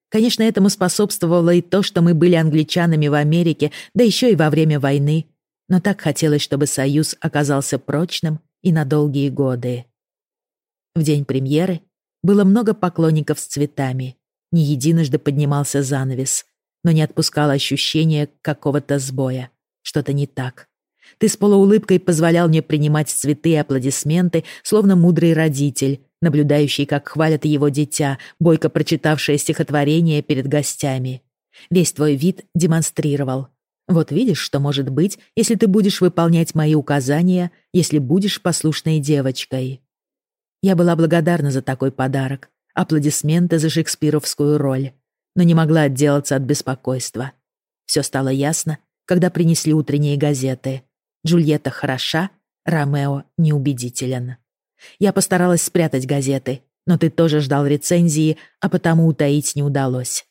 Конечно, этому способствовало и то, что мы были англичанами в Америке, да еще и во время войны, но так хотелось, чтобы союз оказался прочным и на долгие годы. В день премьеры было много поклонников с цветами. Не единожды поднимался занавес, но не отпускало ощущение какого-то сбоя. Что-то не так. Ты с полуулыбкой позволял мне принимать цветы и аплодисменты, словно мудрый родитель, наблюдающий, как хвалят его дитя, бойко прочитавшее стихотворение перед гостями. Весь твой вид демонстрировал. Вот видишь, что может быть, если ты будешь выполнять мои указания, если будешь послушной девочкой. Я была благодарна за такой подарок, аплодисменты за шекспировскую роль, но не могла отделаться от беспокойства. Все стало ясно, когда принесли утренние газеты. Джульетта хороша, Ромео неубедителен. Я постаралась спрятать газеты, но ты тоже ждал рецензии, а потому утаить не удалось.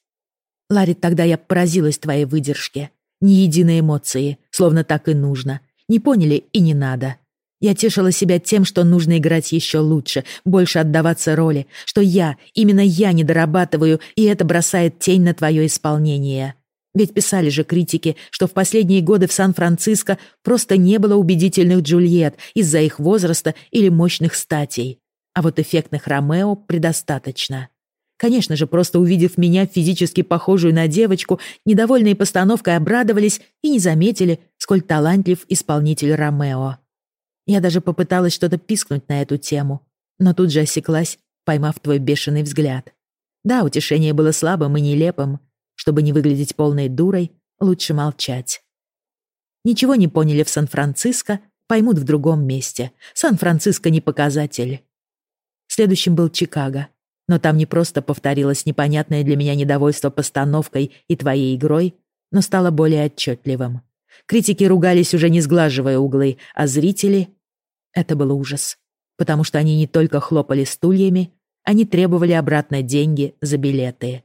Ларри, тогда я поразилась твоей выдержке. Ни единой эмоции, словно так и нужно. Не поняли и не надо. Я тешила себя тем, что нужно играть еще лучше, больше отдаваться роли, что я, именно я не дорабатываю, и это бросает тень на твое исполнение. Ведь писали же критики, что в последние годы в Сан-Франциско просто не было убедительных Джульет из-за их возраста или мощных статей. А вот эффектных Ромео предостаточно. Конечно же, просто увидев меня физически похожую на девочку, недовольные постановкой обрадовались и не заметили, сколь талантлив исполнитель Ромео. Я даже попыталась что-то пискнуть на эту тему, но тут же осеклась, поймав твой бешеный взгляд. Да, утешение было слабым и нелепым, чтобы не выглядеть полной дурой, лучше молчать. Ничего не поняли в Сан-Франциско, поймут в другом месте. Сан-Франциско не показатель. Следующим был Чикаго. Но там не просто повторилось непонятное для меня недовольство постановкой и твоей игрой, но стало более отчетливым. Критики ругались уже не сглаживая углы, а зрители... Это был ужас. Потому что они не только хлопали стульями, они требовали обратно деньги за билеты.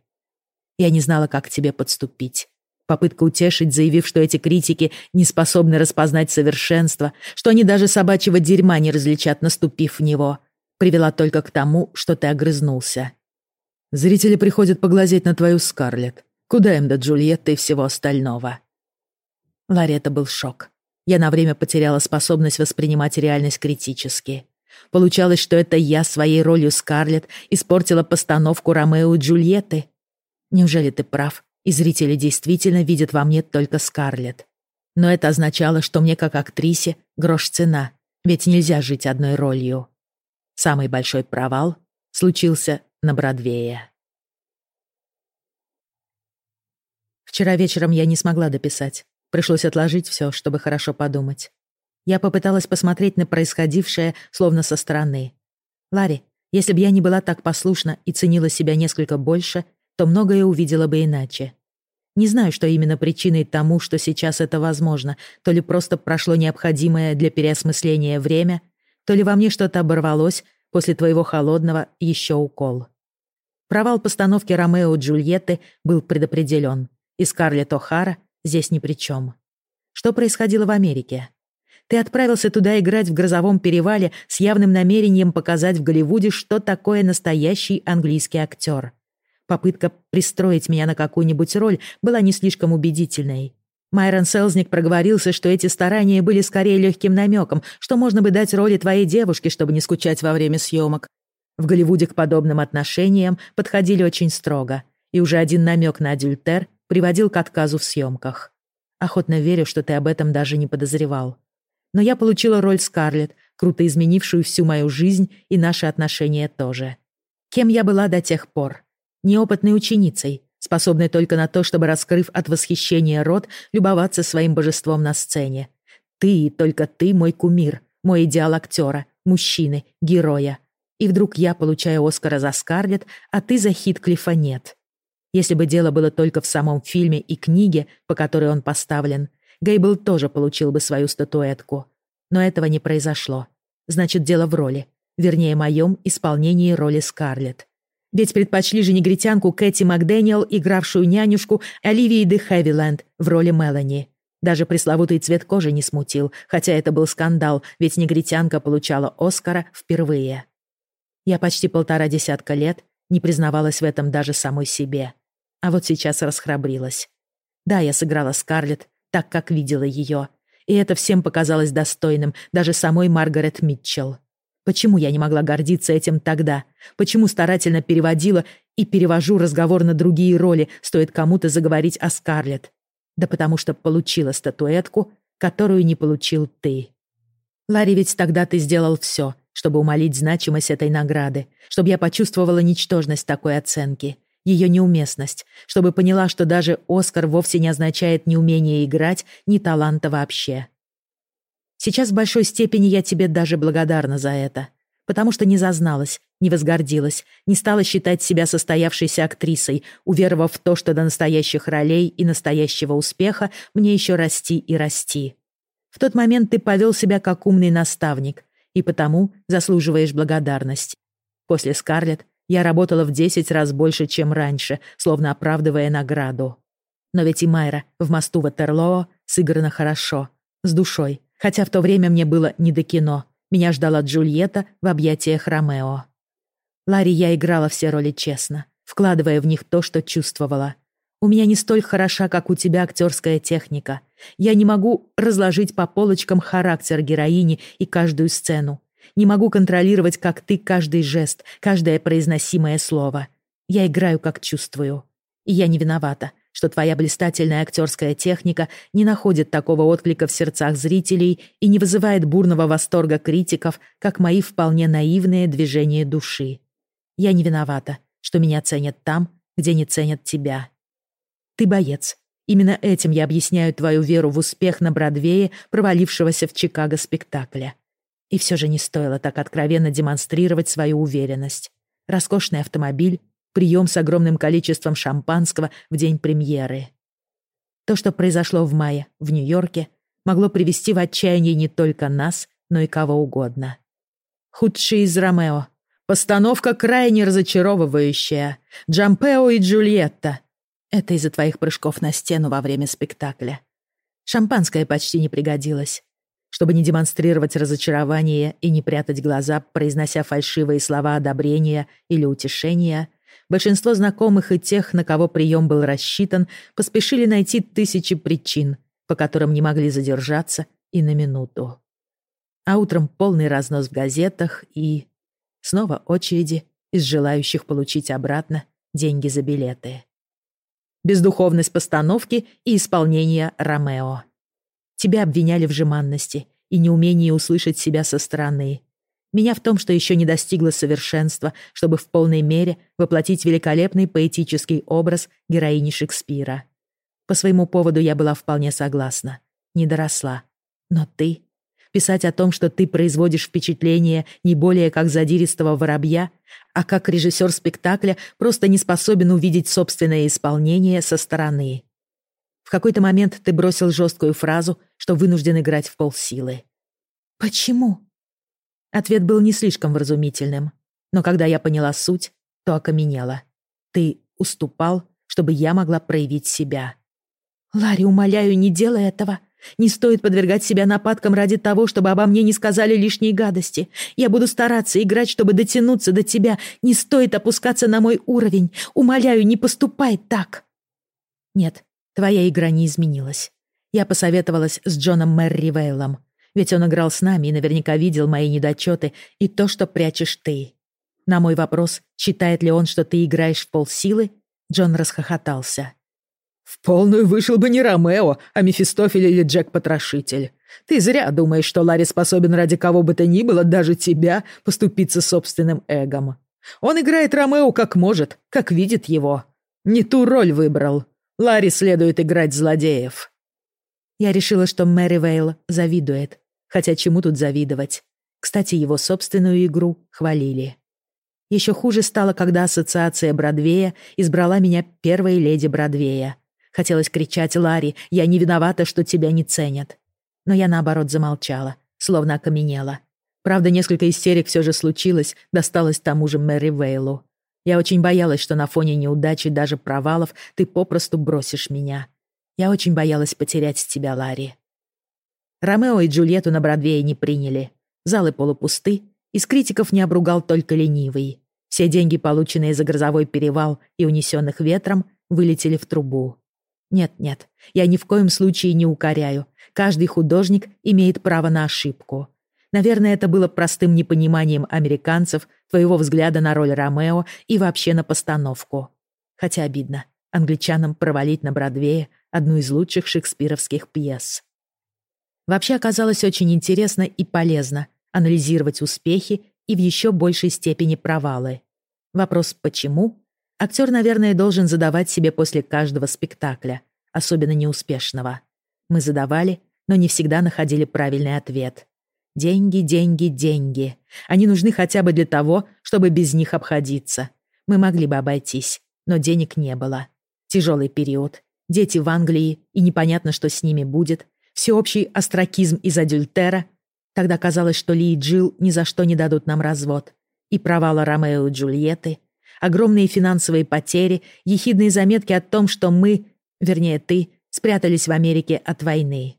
Я не знала, как к тебе подступить. Попытка утешить, заявив, что эти критики не способны распознать совершенство, что они даже собачьего дерьма не различат, наступив в него, привела только к тому, что ты огрызнулся. Зрители приходят поглазеть на твою Скарлетт. Куда им до Джульетты и всего остального? Ларета был шок. Я на время потеряла способность воспринимать реальность критически. Получалось, что это я своей ролью Скарлетт испортила постановку Ромео и Джульетты, Неужели ты прав, и зрители действительно видят во мне только Скарлетт? Но это означало, что мне как актрисе грош цена, ведь нельзя жить одной ролью. Самый большой провал случился на Бродвее. Вчера вечером я не смогла дописать. Пришлось отложить все, чтобы хорошо подумать. Я попыталась посмотреть на происходившее, словно со стороны. Ларри, если бы я не была так послушна и ценила себя несколько больше, то многое увидела бы иначе. Не знаю, что именно причиной тому, что сейчас это возможно, то ли просто прошло необходимое для переосмысления время, то ли во мне что-то оборвалось после твоего холодного еще укол. Провал постановки Ромео и Джульетты был предопределен, и Скарлетт О'Хара здесь ни при чем. Что происходило в Америке? Ты отправился туда играть в грозовом перевале с явным намерением показать в Голливуде, что такое настоящий английский актер. Попытка пристроить меня на какую-нибудь роль была не слишком убедительной. Майрон Селзник проговорился, что эти старания были скорее легким намеком, что можно бы дать роли твоей девушке, чтобы не скучать во время съемок. В Голливуде к подобным отношениям подходили очень строго, и уже один намек на адюльтер приводил к отказу в съемках. Охотно верю, что ты об этом даже не подозревал. Но я получила роль Скарлетт, круто изменившую всю мою жизнь и наши отношения тоже. Кем я была до тех пор? Неопытной ученицей, способной только на то, чтобы, раскрыв от восхищения рот, любоваться своим божеством на сцене. Ты и только ты мой кумир, мой идеал актера, мужчины, героя. И вдруг я получаю Оскара за Скарлетт, а ты за хит Клиффа нет. Если бы дело было только в самом фильме и книге, по которой он поставлен, Гейбл тоже получил бы свою статуэтку. Но этого не произошло. Значит, дело в роли. Вернее, моем исполнении роли Скарлетт. Ведь предпочли же негритянку Кэти Макдэниел, игравшую нянюшку Оливии де Хэвиленд в роли Мелани. Даже пресловутый цвет кожи не смутил, хотя это был скандал, ведь негритянка получала Оскара впервые. Я почти полтора десятка лет не признавалась в этом даже самой себе. А вот сейчас расхрабрилась. Да, я сыграла Скарлетт так, как видела ее. И это всем показалось достойным, даже самой Маргарет Митчелл. Почему я не могла гордиться этим тогда? Почему старательно переводила и перевожу разговор на другие роли, стоит кому-то заговорить о Скарлетт? Да потому что получила статуэтку, которую не получил ты. Ларри, ведь тогда ты сделал все, чтобы умолить значимость этой награды, чтобы я почувствовала ничтожность такой оценки ее неуместность, чтобы поняла, что даже Оскар вовсе не означает ни умение играть, ни таланта вообще. Сейчас в большой степени я тебе даже благодарна за это, потому что не зазналась, не возгордилась, не стала считать себя состоявшейся актрисой, уверовав в то, что до настоящих ролей и настоящего успеха мне еще расти и расти. В тот момент ты повел себя как умный наставник, и потому заслуживаешь благодарность. После Скарлетт я работала в десять раз больше, чем раньше, словно оправдывая награду. Но ведь и Майра в «Мосту Ватерлоо» сыграна хорошо, с душой, хотя в то время мне было не до кино. Меня ждала Джульетта в объятиях Ромео. Ларри я играла все роли честно, вкладывая в них то, что чувствовала. У меня не столь хороша, как у тебя актерская техника. Я не могу разложить по полочкам характер героини и каждую сцену. Не могу контролировать, как ты, каждый жест, каждое произносимое слово. Я играю, как чувствую. И я не виновата, что твоя блистательная актерская техника не находит такого отклика в сердцах зрителей и не вызывает бурного восторга критиков, как мои вполне наивные движения души. Я не виновата, что меня ценят там, где не ценят тебя. Ты боец. Именно этим я объясняю твою веру в успех на Бродвее, провалившегося в Чикаго спектакля. И все же не стоило так откровенно демонстрировать свою уверенность. Роскошный автомобиль, прием с огромным количеством шампанского в день премьеры. То, что произошло в мае в Нью-Йорке, могло привести в отчаяние не только нас, но и кого угодно. Худший из Ромео. Постановка крайне разочаровывающая. Джампео и Джульетта. Это из-за твоих прыжков на стену во время спектакля. Шампанское почти не пригодилось чтобы не демонстрировать разочарование и не прятать глаза, произнося фальшивые слова одобрения или утешения, большинство знакомых и тех, на кого прием был рассчитан, поспешили найти тысячи причин, по которым не могли задержаться и на минуту. А утром полный разнос в газетах и... Снова очереди из желающих получить обратно деньги за билеты. Бездуховность постановки и исполнения Ромео. Тебя обвиняли в жеманности и неумении услышать себя со стороны. Меня в том, что еще не достигла совершенства, чтобы в полной мере воплотить великолепный поэтический образ героини Шекспира. По своему поводу я была вполне согласна. Не доросла. Но ты... Писать о том, что ты производишь впечатление не более как задиристого воробья, а как режиссер спектакля просто не способен увидеть собственное исполнение со стороны. В какой-то момент ты бросил жесткую фразу, что вынужден играть в полсилы. «Почему?» Ответ был не слишком вразумительным, но когда я поняла суть, то окаменела. Ты уступал, чтобы я могла проявить себя. «Ларри, умоляю, не делай этого. Не стоит подвергать себя нападкам ради того, чтобы обо мне не сказали лишние гадости. Я буду стараться играть, чтобы дотянуться до тебя. Не стоит опускаться на мой уровень. Умоляю, не поступай так». Нет, Твоя игра не изменилась. Я посоветовалась с Джоном Мэри Вейлом, ведь он играл с нами и наверняка видел мои недочеты и то, что прячешь ты. На мой вопрос, считает ли он, что ты играешь в полсилы, Джон расхохотался. «В полную вышел бы не Ромео, а Мефистофель или Джек-потрошитель. Ты зря думаешь, что Ларри способен ради кого бы то ни было, даже тебя, поступиться собственным эгом. Он играет Ромео как может, как видит его. Не ту роль выбрал. Ларри следует играть злодеев». Я решила, что Мэри Вейл завидует. Хотя чему тут завидовать? Кстати, его собственную игру хвалили. Еще хуже стало, когда ассоциация Бродвея избрала меня первой леди Бродвея. Хотелось кричать Ларри, я не виновата, что тебя не ценят. Но я, наоборот, замолчала, словно окаменела. Правда, несколько истерик все же случилось, досталось тому же Мэри Вейлу. Я очень боялась, что на фоне неудачи, даже провалов, ты попросту бросишь меня. Я очень боялась потерять тебя, Ларри. Ромео и Джульетту на Бродвее не приняли. Залы полупусты, из критиков не обругал только ленивый. Все деньги, полученные за грозовой перевал и унесенных ветром, вылетели в трубу. Нет-нет, я ни в коем случае не укоряю. Каждый художник имеет право на ошибку. Наверное, это было простым непониманием американцев, твоего взгляда на роль Ромео и вообще на постановку. Хотя обидно англичанам провалить на Бродвее одну из лучших шекспировских пьес. Вообще оказалось очень интересно и полезно анализировать успехи и в еще большей степени провалы. Вопрос «почему?» актер, наверное, должен задавать себе после каждого спектакля, особенно неуспешного. Мы задавали, но не всегда находили правильный ответ. Деньги, деньги, деньги. Они нужны хотя бы для того, чтобы без них обходиться. Мы могли бы обойтись, но денег не было. Тяжелый период. Дети в Англии, и непонятно, что с ними будет. Всеобщий остракизм из Адюльтера — Тогда казалось, что Ли и Джилл ни за что не дадут нам развод. И провала Ромео и Джульетты, огромные финансовые потери, ехидные заметки о том, что мы, вернее ты, спрятались в Америке от войны.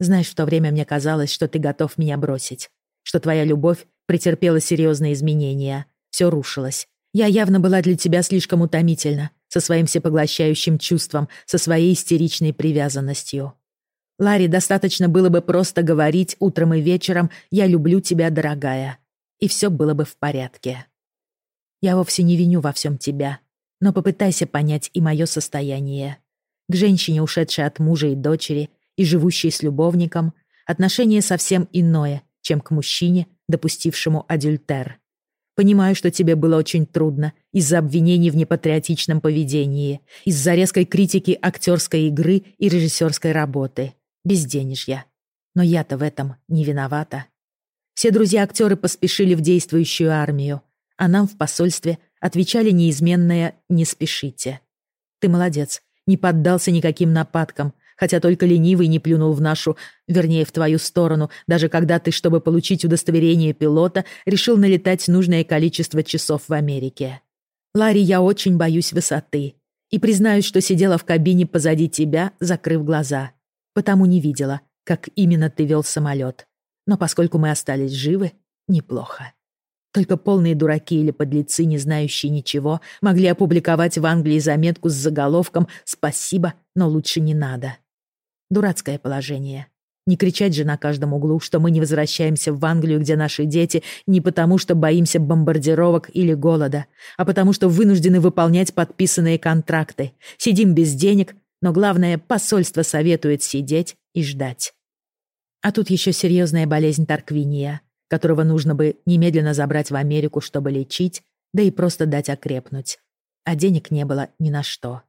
Знаешь, в то время мне казалось, что ты готов меня бросить, что твоя любовь претерпела серьезные изменения, все рушилось. Я явно была для тебя слишком утомительна, со своим всепоглощающим чувством, со своей истеричной привязанностью. Ларри достаточно было бы просто говорить утром и вечером «Я люблю тебя, дорогая», и все было бы в порядке. Я вовсе не виню во всем тебя, но попытайся понять и мое состояние. К женщине, ушедшей от мужа и дочери, и живущей с любовником, отношение совсем иное, чем к мужчине, допустившему адюльтер. Понимаю, что тебе было очень трудно из-за обвинений в непатриотичном поведении, из-за резкой критики актерской игры и режиссерской работы безденежья. Но я-то в этом не виновата. Все друзья-актеры поспешили в действующую армию, а нам в посольстве отвечали неизменное «не спешите». Ты молодец, не поддался никаким нападкам, хотя только ленивый не плюнул в нашу, вернее, в твою сторону, даже когда ты, чтобы получить удостоверение пилота, решил налетать нужное количество часов в Америке. Ларри, я очень боюсь высоты. И признаюсь, что сидела в кабине позади тебя, закрыв глаза потому не видела, как именно ты вел самолет. Но поскольку мы остались живы, неплохо. Только полные дураки или подлецы, не знающие ничего, могли опубликовать в Англии заметку с заголовком «Спасибо, но лучше не надо». Дурацкое положение. Не кричать же на каждом углу, что мы не возвращаемся в Англию, где наши дети, не потому что боимся бомбардировок или голода, а потому что вынуждены выполнять подписанные контракты. Сидим без денег, но главное, посольство советует сидеть и ждать. А тут еще серьезная болезнь Тарквиния, которого нужно бы немедленно забрать в Америку, чтобы лечить, да и просто дать окрепнуть. А денег не было ни на что.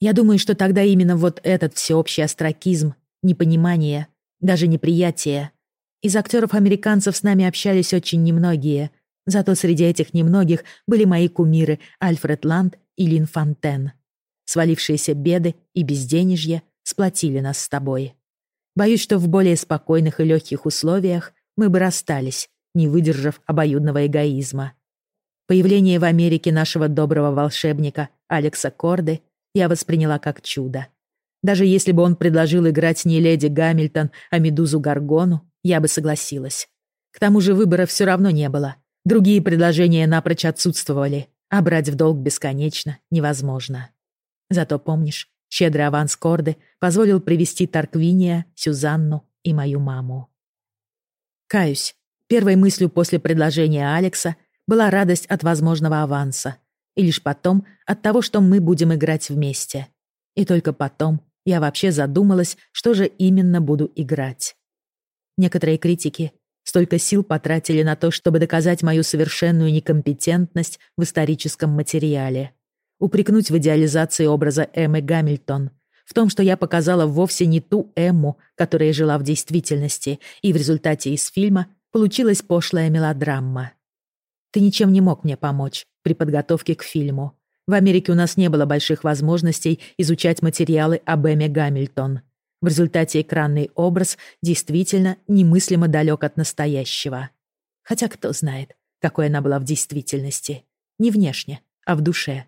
Я думаю, что тогда именно вот этот всеобщий остракизм, непонимание, даже неприятие. Из актеров-американцев с нами общались очень немногие, зато среди этих немногих были мои кумиры Альфред Ланд и Лин Фонтен. Свалившиеся беды и безденежье сплотили нас с тобой. Боюсь, что в более спокойных и легких условиях мы бы расстались, не выдержав обоюдного эгоизма. Появление в Америке нашего доброго волшебника Алекса Корды я восприняла как чудо. Даже если бы он предложил играть не леди Гамильтон, а Медузу Гаргону, я бы согласилась. К тому же выбора все равно не было. Другие предложения напрочь отсутствовали, а брать в долг бесконечно невозможно. Зато помнишь, щедрый аванс Корды позволил привести Тарквиния, Сюзанну и мою маму. Каюсь, первой мыслью после предложения Алекса была радость от возможного аванса, и лишь потом от того, что мы будем играть вместе. И только потом я вообще задумалась, что же именно буду играть. Некоторые критики столько сил потратили на то, чтобы доказать мою совершенную некомпетентность в историческом материале. Упрекнуть в идеализации образа Эммы Гамильтон, в том, что я показала вовсе не ту Эмму, которая жила в действительности, и в результате из фильма получилась пошлая мелодрама. Ты ничем не мог мне помочь при подготовке к фильму. В Америке у нас не было больших возможностей изучать материалы об Эмме Гамильтон. В результате экранный образ действительно немыслимо далек от настоящего. Хотя кто знает, какой она была в действительности. Не внешне, а в душе.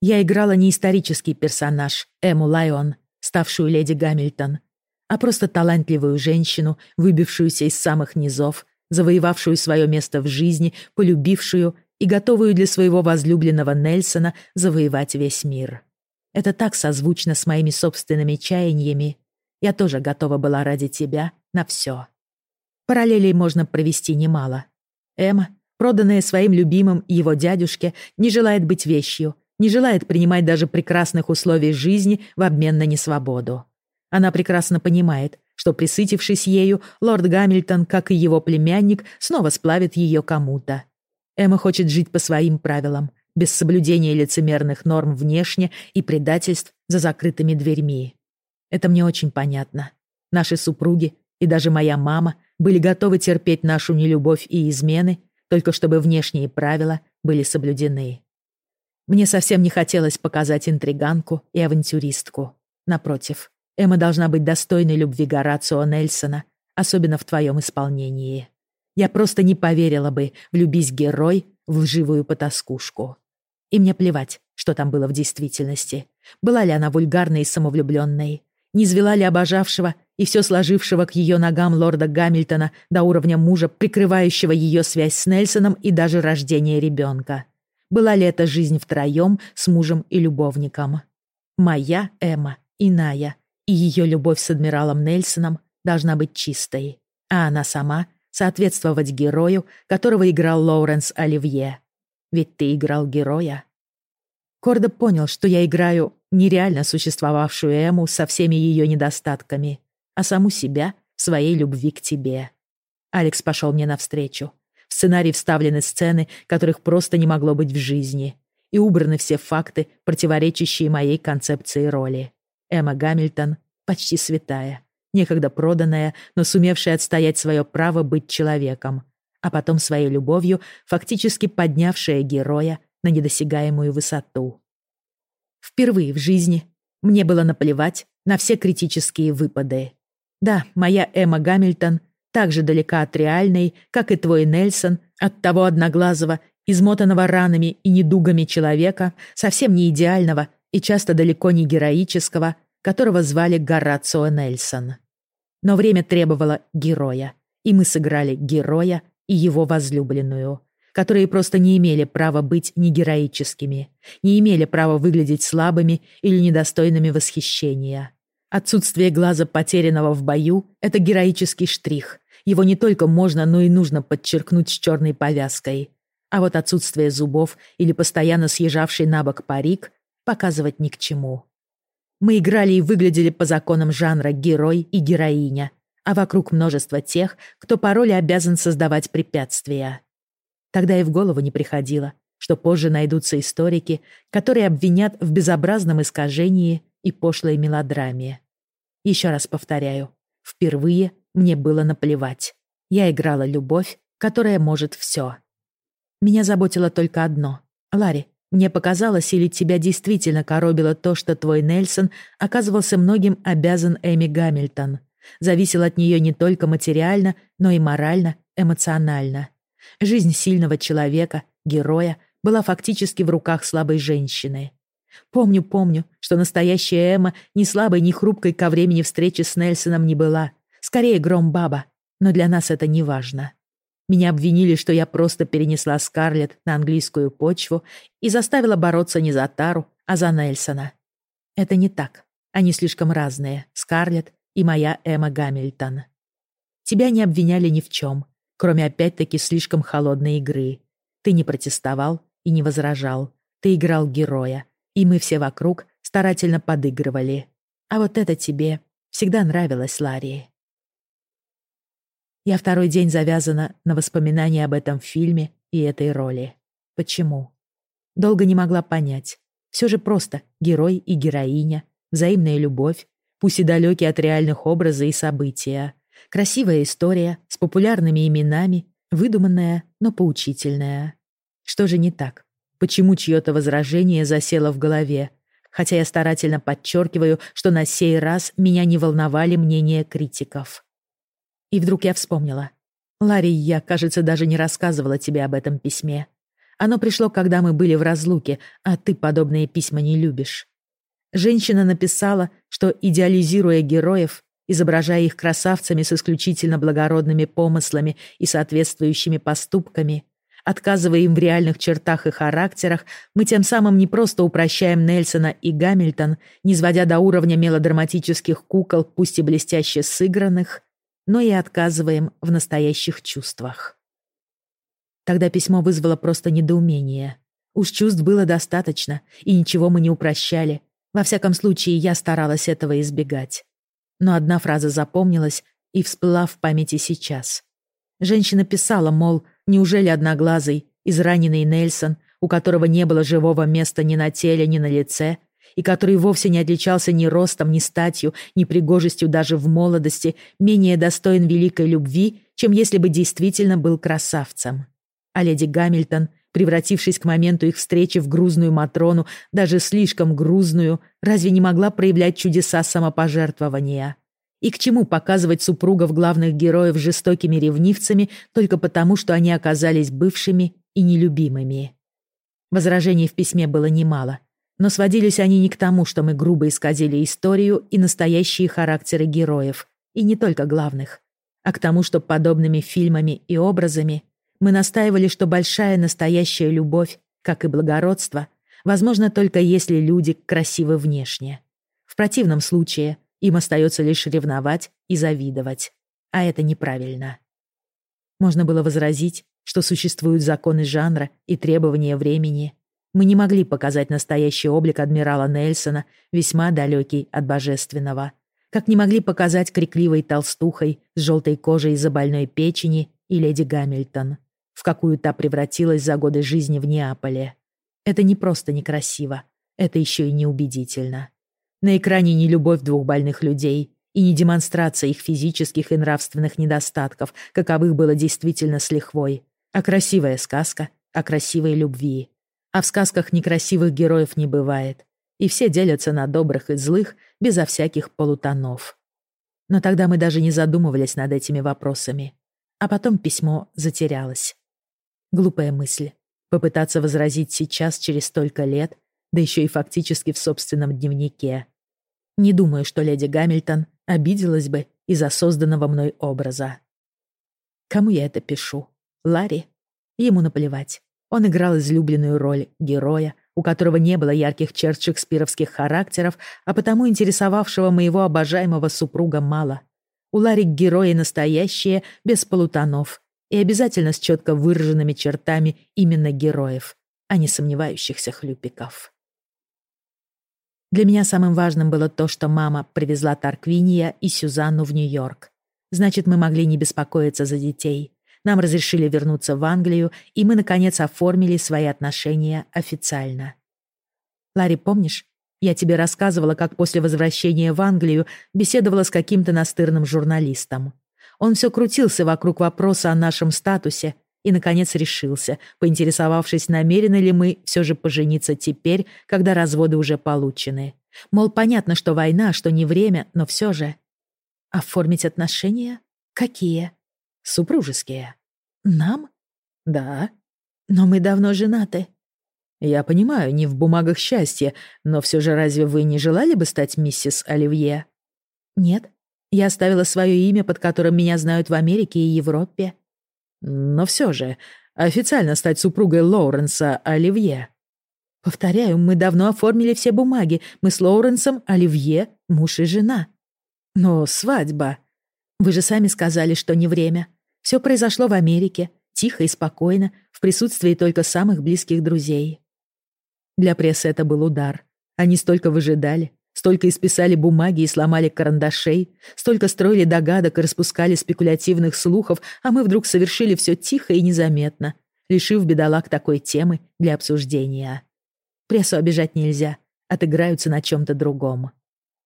Я играла не исторический персонаж, Эму Лайон, ставшую леди Гамильтон, а просто талантливую женщину, выбившуюся из самых низов, завоевавшую свое место в жизни, полюбившую и готовую для своего возлюбленного Нельсона завоевать весь мир. Это так созвучно с моими собственными чаяниями. Я тоже готова была ради тебя на все. Параллелей можно провести немало. Эмма, проданная своим любимым его дядюшке, не желает быть вещью, не желает принимать даже прекрасных условий жизни в обмен на несвободу. Она прекрасно понимает, что, присытившись ею, лорд Гамильтон, как и его племянник, снова сплавит ее кому-то. Эмма хочет жить по своим правилам, без соблюдения лицемерных норм внешне и предательств за закрытыми дверьми. Это мне очень понятно. Наши супруги и даже моя мама были готовы терпеть нашу нелюбовь и измены, только чтобы внешние правила были соблюдены. Мне совсем не хотелось показать интриганку и авантюристку. Напротив, Эмма должна быть достойной любви Горацио Нельсона, особенно в твоем исполнении. Я просто не поверила бы, влюбись герой в лживую потаскушку. И мне плевать, что там было в действительности. Была ли она вульгарной и самовлюбленной? Не извела ли обожавшего и все сложившего к ее ногам лорда Гамильтона до уровня мужа, прикрывающего ее связь с Нельсоном и даже рождение ребенка? Была ли это жизнь втроем с мужем и любовником? Моя Эмма иная, и ее любовь с адмиралом Нельсоном должна быть чистой, а она сама соответствовать герою, которого играл Лоуренс Оливье. Ведь ты играл героя. Кордо понял, что я играю нереально существовавшую Эму со всеми ее недостатками, а саму себя в своей любви к тебе. Алекс пошел мне навстречу. В сценарий вставлены сцены, которых просто не могло быть в жизни, и убраны все факты, противоречащие моей концепции роли. Эмма Гамильтон почти святая, некогда проданная, но сумевшая отстоять свое право быть человеком, а потом своей любовью фактически поднявшая героя на недосягаемую высоту. Впервые в жизни мне было наплевать на все критические выпады. Да, моя Эмма Гамильтон так же далека от реальной, как и твой Нельсон, от того одноглазого, измотанного ранами и недугами человека, совсем не идеального и часто далеко не героического, которого звали Горацио Нельсон. Но время требовало героя, и мы сыграли героя и его возлюбленную, которые просто не имели права быть негероическими, не имели права выглядеть слабыми или недостойными восхищения. Отсутствие глаза потерянного в бою — это героический штрих. Его не только можно, но и нужно подчеркнуть с черной повязкой. А вот отсутствие зубов или постоянно съезжавший на бок парик показывать ни к чему. Мы играли и выглядели по законам жанра герой и героиня, а вокруг множество тех, кто по роли обязан создавать препятствия. Тогда и в голову не приходило, что позже найдутся историки, которые обвинят в безобразном искажении и пошлой мелодраме. Еще раз повторяю, впервые мне было наплевать. Я играла любовь, которая может все. Меня заботило только одно. Ларри, мне показалось, или тебя действительно коробило то, что твой Нельсон оказывался многим обязан Эми Гамильтон. Зависел от нее не только материально, но и морально, эмоционально. Жизнь сильного человека, героя, была фактически в руках слабой женщины. Помню, помню, что настоящая Эмма ни слабой, ни хрупкой ко времени встречи с Нельсоном не была. Скорее, гром баба. Но для нас это не важно. Меня обвинили, что я просто перенесла Скарлетт на английскую почву и заставила бороться не за Тару, а за Нельсона. Это не так. Они слишком разные, Скарлетт и моя Эмма Гамильтон. Тебя не обвиняли ни в чем, кроме опять-таки слишком холодной игры. Ты не протестовал и не возражал. Ты играл героя, и мы все вокруг старательно подыгрывали. А вот это тебе всегда нравилось, Ларри. Я второй день завязана на воспоминания об этом фильме и этой роли. Почему? Долго не могла понять. Все же просто герой и героиня, взаимная любовь, пусть и далекие от реальных образов и события. Красивая история с популярными именами, выдуманная, но поучительная. Что же не так? Почему чье-то возражение засело в голове, хотя я старательно подчеркиваю, что на сей раз меня не волновали мнения критиков. И вдруг я вспомнила. Ларри, я, кажется, даже не рассказывала тебе об этом письме. Оно пришло, когда мы были в разлуке, а ты подобные письма не любишь. Женщина написала, что, идеализируя героев, изображая их красавцами с исключительно благородными помыслами и соответствующими поступками, отказывая им в реальных чертах и характерах, мы тем самым не просто упрощаем Нельсона и Гамильтон, не сводя до уровня мелодраматических кукол, пусть и блестяще сыгранных, но и отказываем в настоящих чувствах. Тогда письмо вызвало просто недоумение. Уж чувств было достаточно, и ничего мы не упрощали. Во всяком случае, я старалась этого избегать. Но одна фраза запомнилась и всплыла в памяти сейчас. Женщина писала, мол, неужели одноглазый, израненный Нельсон, у которого не было живого места ни на теле, ни на лице, и который вовсе не отличался ни ростом, ни статью, ни пригожестью даже в молодости, менее достоин великой любви, чем если бы действительно был красавцем а леди Гамильтон, превратившись к моменту их встречи в грузную Матрону, даже слишком грузную, разве не могла проявлять чудеса самопожертвования? И к чему показывать супругов главных героев жестокими ревнивцами только потому, что они оказались бывшими и нелюбимыми? Возражений в письме было немало, но сводились они не к тому, что мы грубо исказили историю и настоящие характеры героев, и не только главных, а к тому, что подобными фильмами и образами мы настаивали, что большая настоящая любовь, как и благородство, возможно только если люди красивы внешне. В противном случае им остается лишь ревновать и завидовать. А это неправильно. Можно было возразить, что существуют законы жанра и требования времени. Мы не могли показать настоящий облик адмирала Нельсона, весьма далекий от божественного. Как не могли показать крикливой толстухой с желтой кожей из-за больной печени и леди Гамильтон в какую та превратилась за годы жизни в Неаполе. Это не просто некрасиво, это еще и неубедительно. На экране не любовь двух больных людей и не демонстрация их физических и нравственных недостатков, каковых было действительно с лихвой, а красивая сказка о красивой любви. А в сказках некрасивых героев не бывает, и все делятся на добрых и злых безо всяких полутонов. Но тогда мы даже не задумывались над этими вопросами. А потом письмо затерялось. Глупая мысль. Попытаться возразить сейчас, через столько лет, да еще и фактически в собственном дневнике. Не думаю, что леди Гамильтон обиделась бы из-за созданного мной образа. Кому я это пишу? Ларри? Ему наплевать. Он играл излюбленную роль героя, у которого не было ярких черт шекспировских характеров, а потому интересовавшего моего обожаемого супруга мало. У Ларри герои настоящие, без полутонов, и обязательно с четко выраженными чертами именно героев, а не сомневающихся хлюпиков. Для меня самым важным было то, что мама привезла Тарквиния и Сюзанну в Нью-Йорк. Значит, мы могли не беспокоиться за детей. Нам разрешили вернуться в Англию, и мы, наконец, оформили свои отношения официально. Ларри, помнишь, я тебе рассказывала, как после возвращения в Англию беседовала с каким-то настырным журналистом. Он все крутился вокруг вопроса о нашем статусе и, наконец, решился, поинтересовавшись, намерены ли мы все же пожениться теперь, когда разводы уже получены. Мол, понятно, что война, что не время, но все же. Оформить отношения? Какие? Супружеские. Нам? Да. Но мы давно женаты. Я понимаю, не в бумагах счастья, но все же разве вы не желали бы стать миссис Оливье? Нет. Я оставила свое имя, под которым меня знают в Америке и Европе. Но все же, официально стать супругой Лоуренса Оливье. Повторяю, мы давно оформили все бумаги. Мы с Лоуренсом Оливье, муж и жена. Но свадьба... Вы же сами сказали, что не время. Все произошло в Америке, тихо и спокойно, в присутствии только самых близких друзей. Для прессы это был удар. Они столько выжидали, Столько исписали бумаги и сломали карандашей, столько строили догадок и распускали спекулятивных слухов, а мы вдруг совершили все тихо и незаметно, лишив бедолаг такой темы для обсуждения. Прессу обижать нельзя, отыграются на чем-то другом.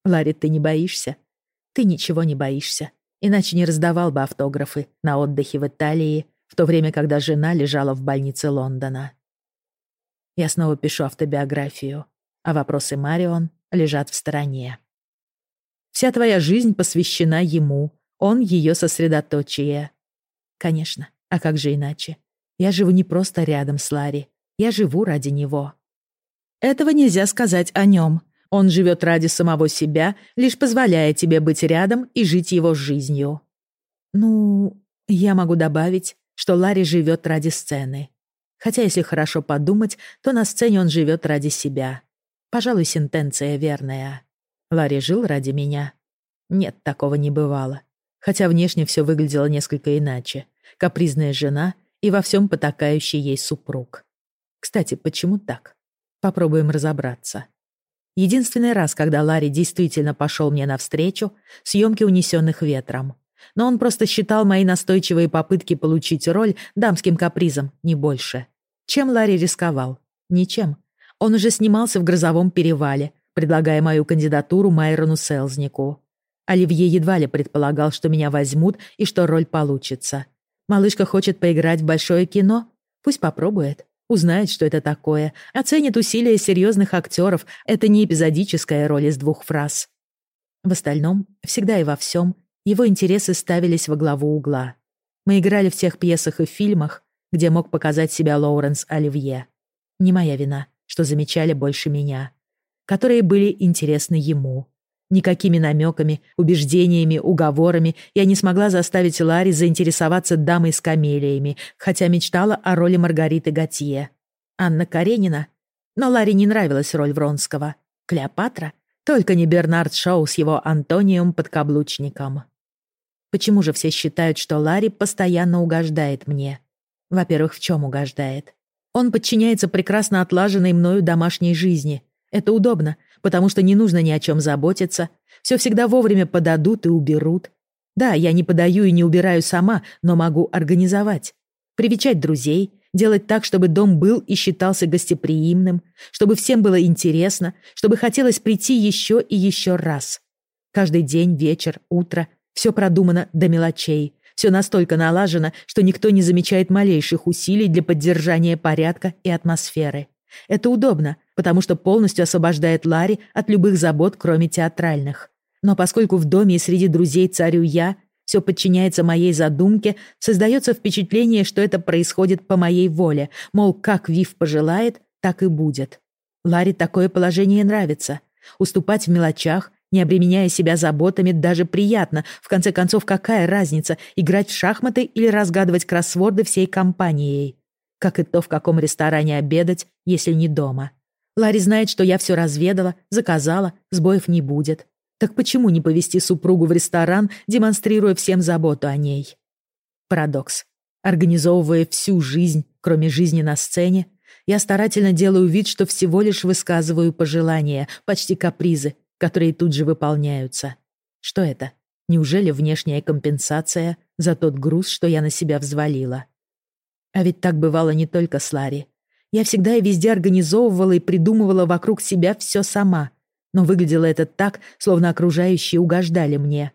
Ларри, ты не боишься? Ты ничего не боишься, иначе не раздавал бы автографы на отдыхе в Италии, в то время, когда жена лежала в больнице Лондона. Я снова пишу автобиографию, а вопросы Марион лежат в стороне. Вся твоя жизнь посвящена ему, он ее сосредоточие. Конечно, а как же иначе? Я живу не просто рядом с Ларри, я живу ради него. Этого нельзя сказать о нем. Он живет ради самого себя, лишь позволяя тебе быть рядом и жить его жизнью. Ну, я могу добавить, что Ларри живет ради сцены. Хотя, если хорошо подумать, то на сцене он живет ради себя. Пожалуй, сентенция верная. Ларри жил ради меня? Нет, такого не бывало. Хотя внешне все выглядело несколько иначе. Капризная жена и во всем потакающий ей супруг. Кстати, почему так? Попробуем разобраться. Единственный раз, когда Ларри действительно пошел мне навстречу, съемки «Унесенных ветром». Но он просто считал мои настойчивые попытки получить роль дамским капризом, не больше. Чем Ларри рисковал? Ничем. Он уже снимался в «Грозовом перевале», предлагая мою кандидатуру Майрону Селзнику. Оливье едва ли предполагал, что меня возьмут и что роль получится. Малышка хочет поиграть в большое кино? Пусть попробует. Узнает, что это такое. Оценит усилия серьезных актеров. Это не эпизодическая роль из двух фраз. В остальном, всегда и во всем, его интересы ставились во главу угла. Мы играли в тех пьесах и фильмах, где мог показать себя Лоуренс Оливье. Не моя вина что замечали больше меня, которые были интересны ему. Никакими намеками, убеждениями, уговорами я не смогла заставить Ларри заинтересоваться дамой с камелиями, хотя мечтала о роли Маргариты Готье. Анна Каренина? Но Ларри не нравилась роль Вронского. Клеопатра? Только не Бернард Шоу с его Антонием подкаблучником. Почему же все считают, что Ларри постоянно угождает мне? Во-первых, в чем угождает? Он подчиняется прекрасно отлаженной мною домашней жизни. Это удобно, потому что не нужно ни о чем заботиться. Все всегда вовремя подадут и уберут. Да, я не подаю и не убираю сама, но могу организовать. Привечать друзей, делать так, чтобы дом был и считался гостеприимным, чтобы всем было интересно, чтобы хотелось прийти еще и еще раз. Каждый день, вечер, утро — все продумано до мелочей, все настолько налажено, что никто не замечает малейших усилий для поддержания порядка и атмосферы. Это удобно, потому что полностью освобождает Ларри от любых забот, кроме театральных. Но поскольку в доме и среди друзей царю я, все подчиняется моей задумке, создается впечатление, что это происходит по моей воле, мол, как Вив пожелает, так и будет. Ларри такое положение нравится. Уступать в мелочах, не обременяя себя заботами, даже приятно. В конце концов, какая разница, играть в шахматы или разгадывать кроссворды всей компанией? Как и то, в каком ресторане обедать, если не дома. Ларри знает, что я все разведала, заказала, сбоев не будет. Так почему не повести супругу в ресторан, демонстрируя всем заботу о ней? Парадокс. Организовывая всю жизнь, кроме жизни на сцене, я старательно делаю вид, что всего лишь высказываю пожелания, почти капризы, которые тут же выполняются. Что это? Неужели внешняя компенсация за тот груз, что я на себя взвалила? А ведь так бывало не только с Ларри. Я всегда и везде организовывала и придумывала вокруг себя все сама. Но выглядело это так, словно окружающие угождали мне.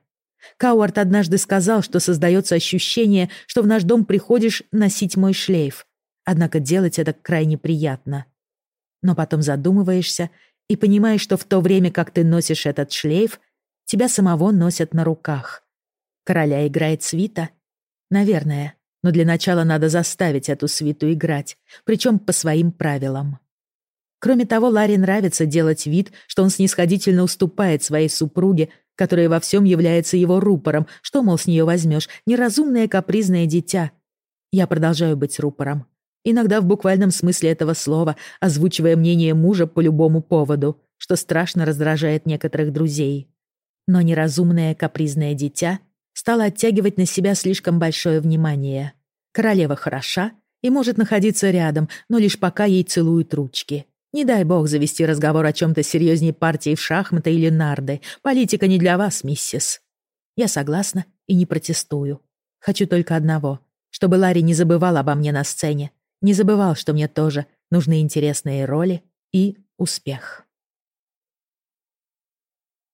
Кауарт однажды сказал, что создается ощущение, что в наш дом приходишь носить мой шлейф. Однако делать это крайне приятно. Но потом задумываешься и понимаешь, что в то время, как ты носишь этот шлейф, тебя самого носят на руках. Короля играет свита? Наверное, но для начала надо заставить эту свиту играть, причем по своим правилам. Кроме того, Ларе нравится делать вид, что он снисходительно уступает своей супруге, которая во всем является его рупором. Что, мол, с нее возьмешь? Неразумное капризное дитя. Я продолжаю быть рупором иногда в буквальном смысле этого слова, озвучивая мнение мужа по любому поводу, что страшно раздражает некоторых друзей. Но неразумное капризное дитя стало оттягивать на себя слишком большое внимание. Королева хороша и может находиться рядом, но лишь пока ей целуют ручки. Не дай бог завести разговор о чем-то серьезней партии в шахматы или нарды. Политика не для вас, миссис. Я согласна и не протестую. Хочу только одного. Чтобы Ларри не забывал обо мне на сцене. Не забывал, что мне тоже нужны интересные роли и успех.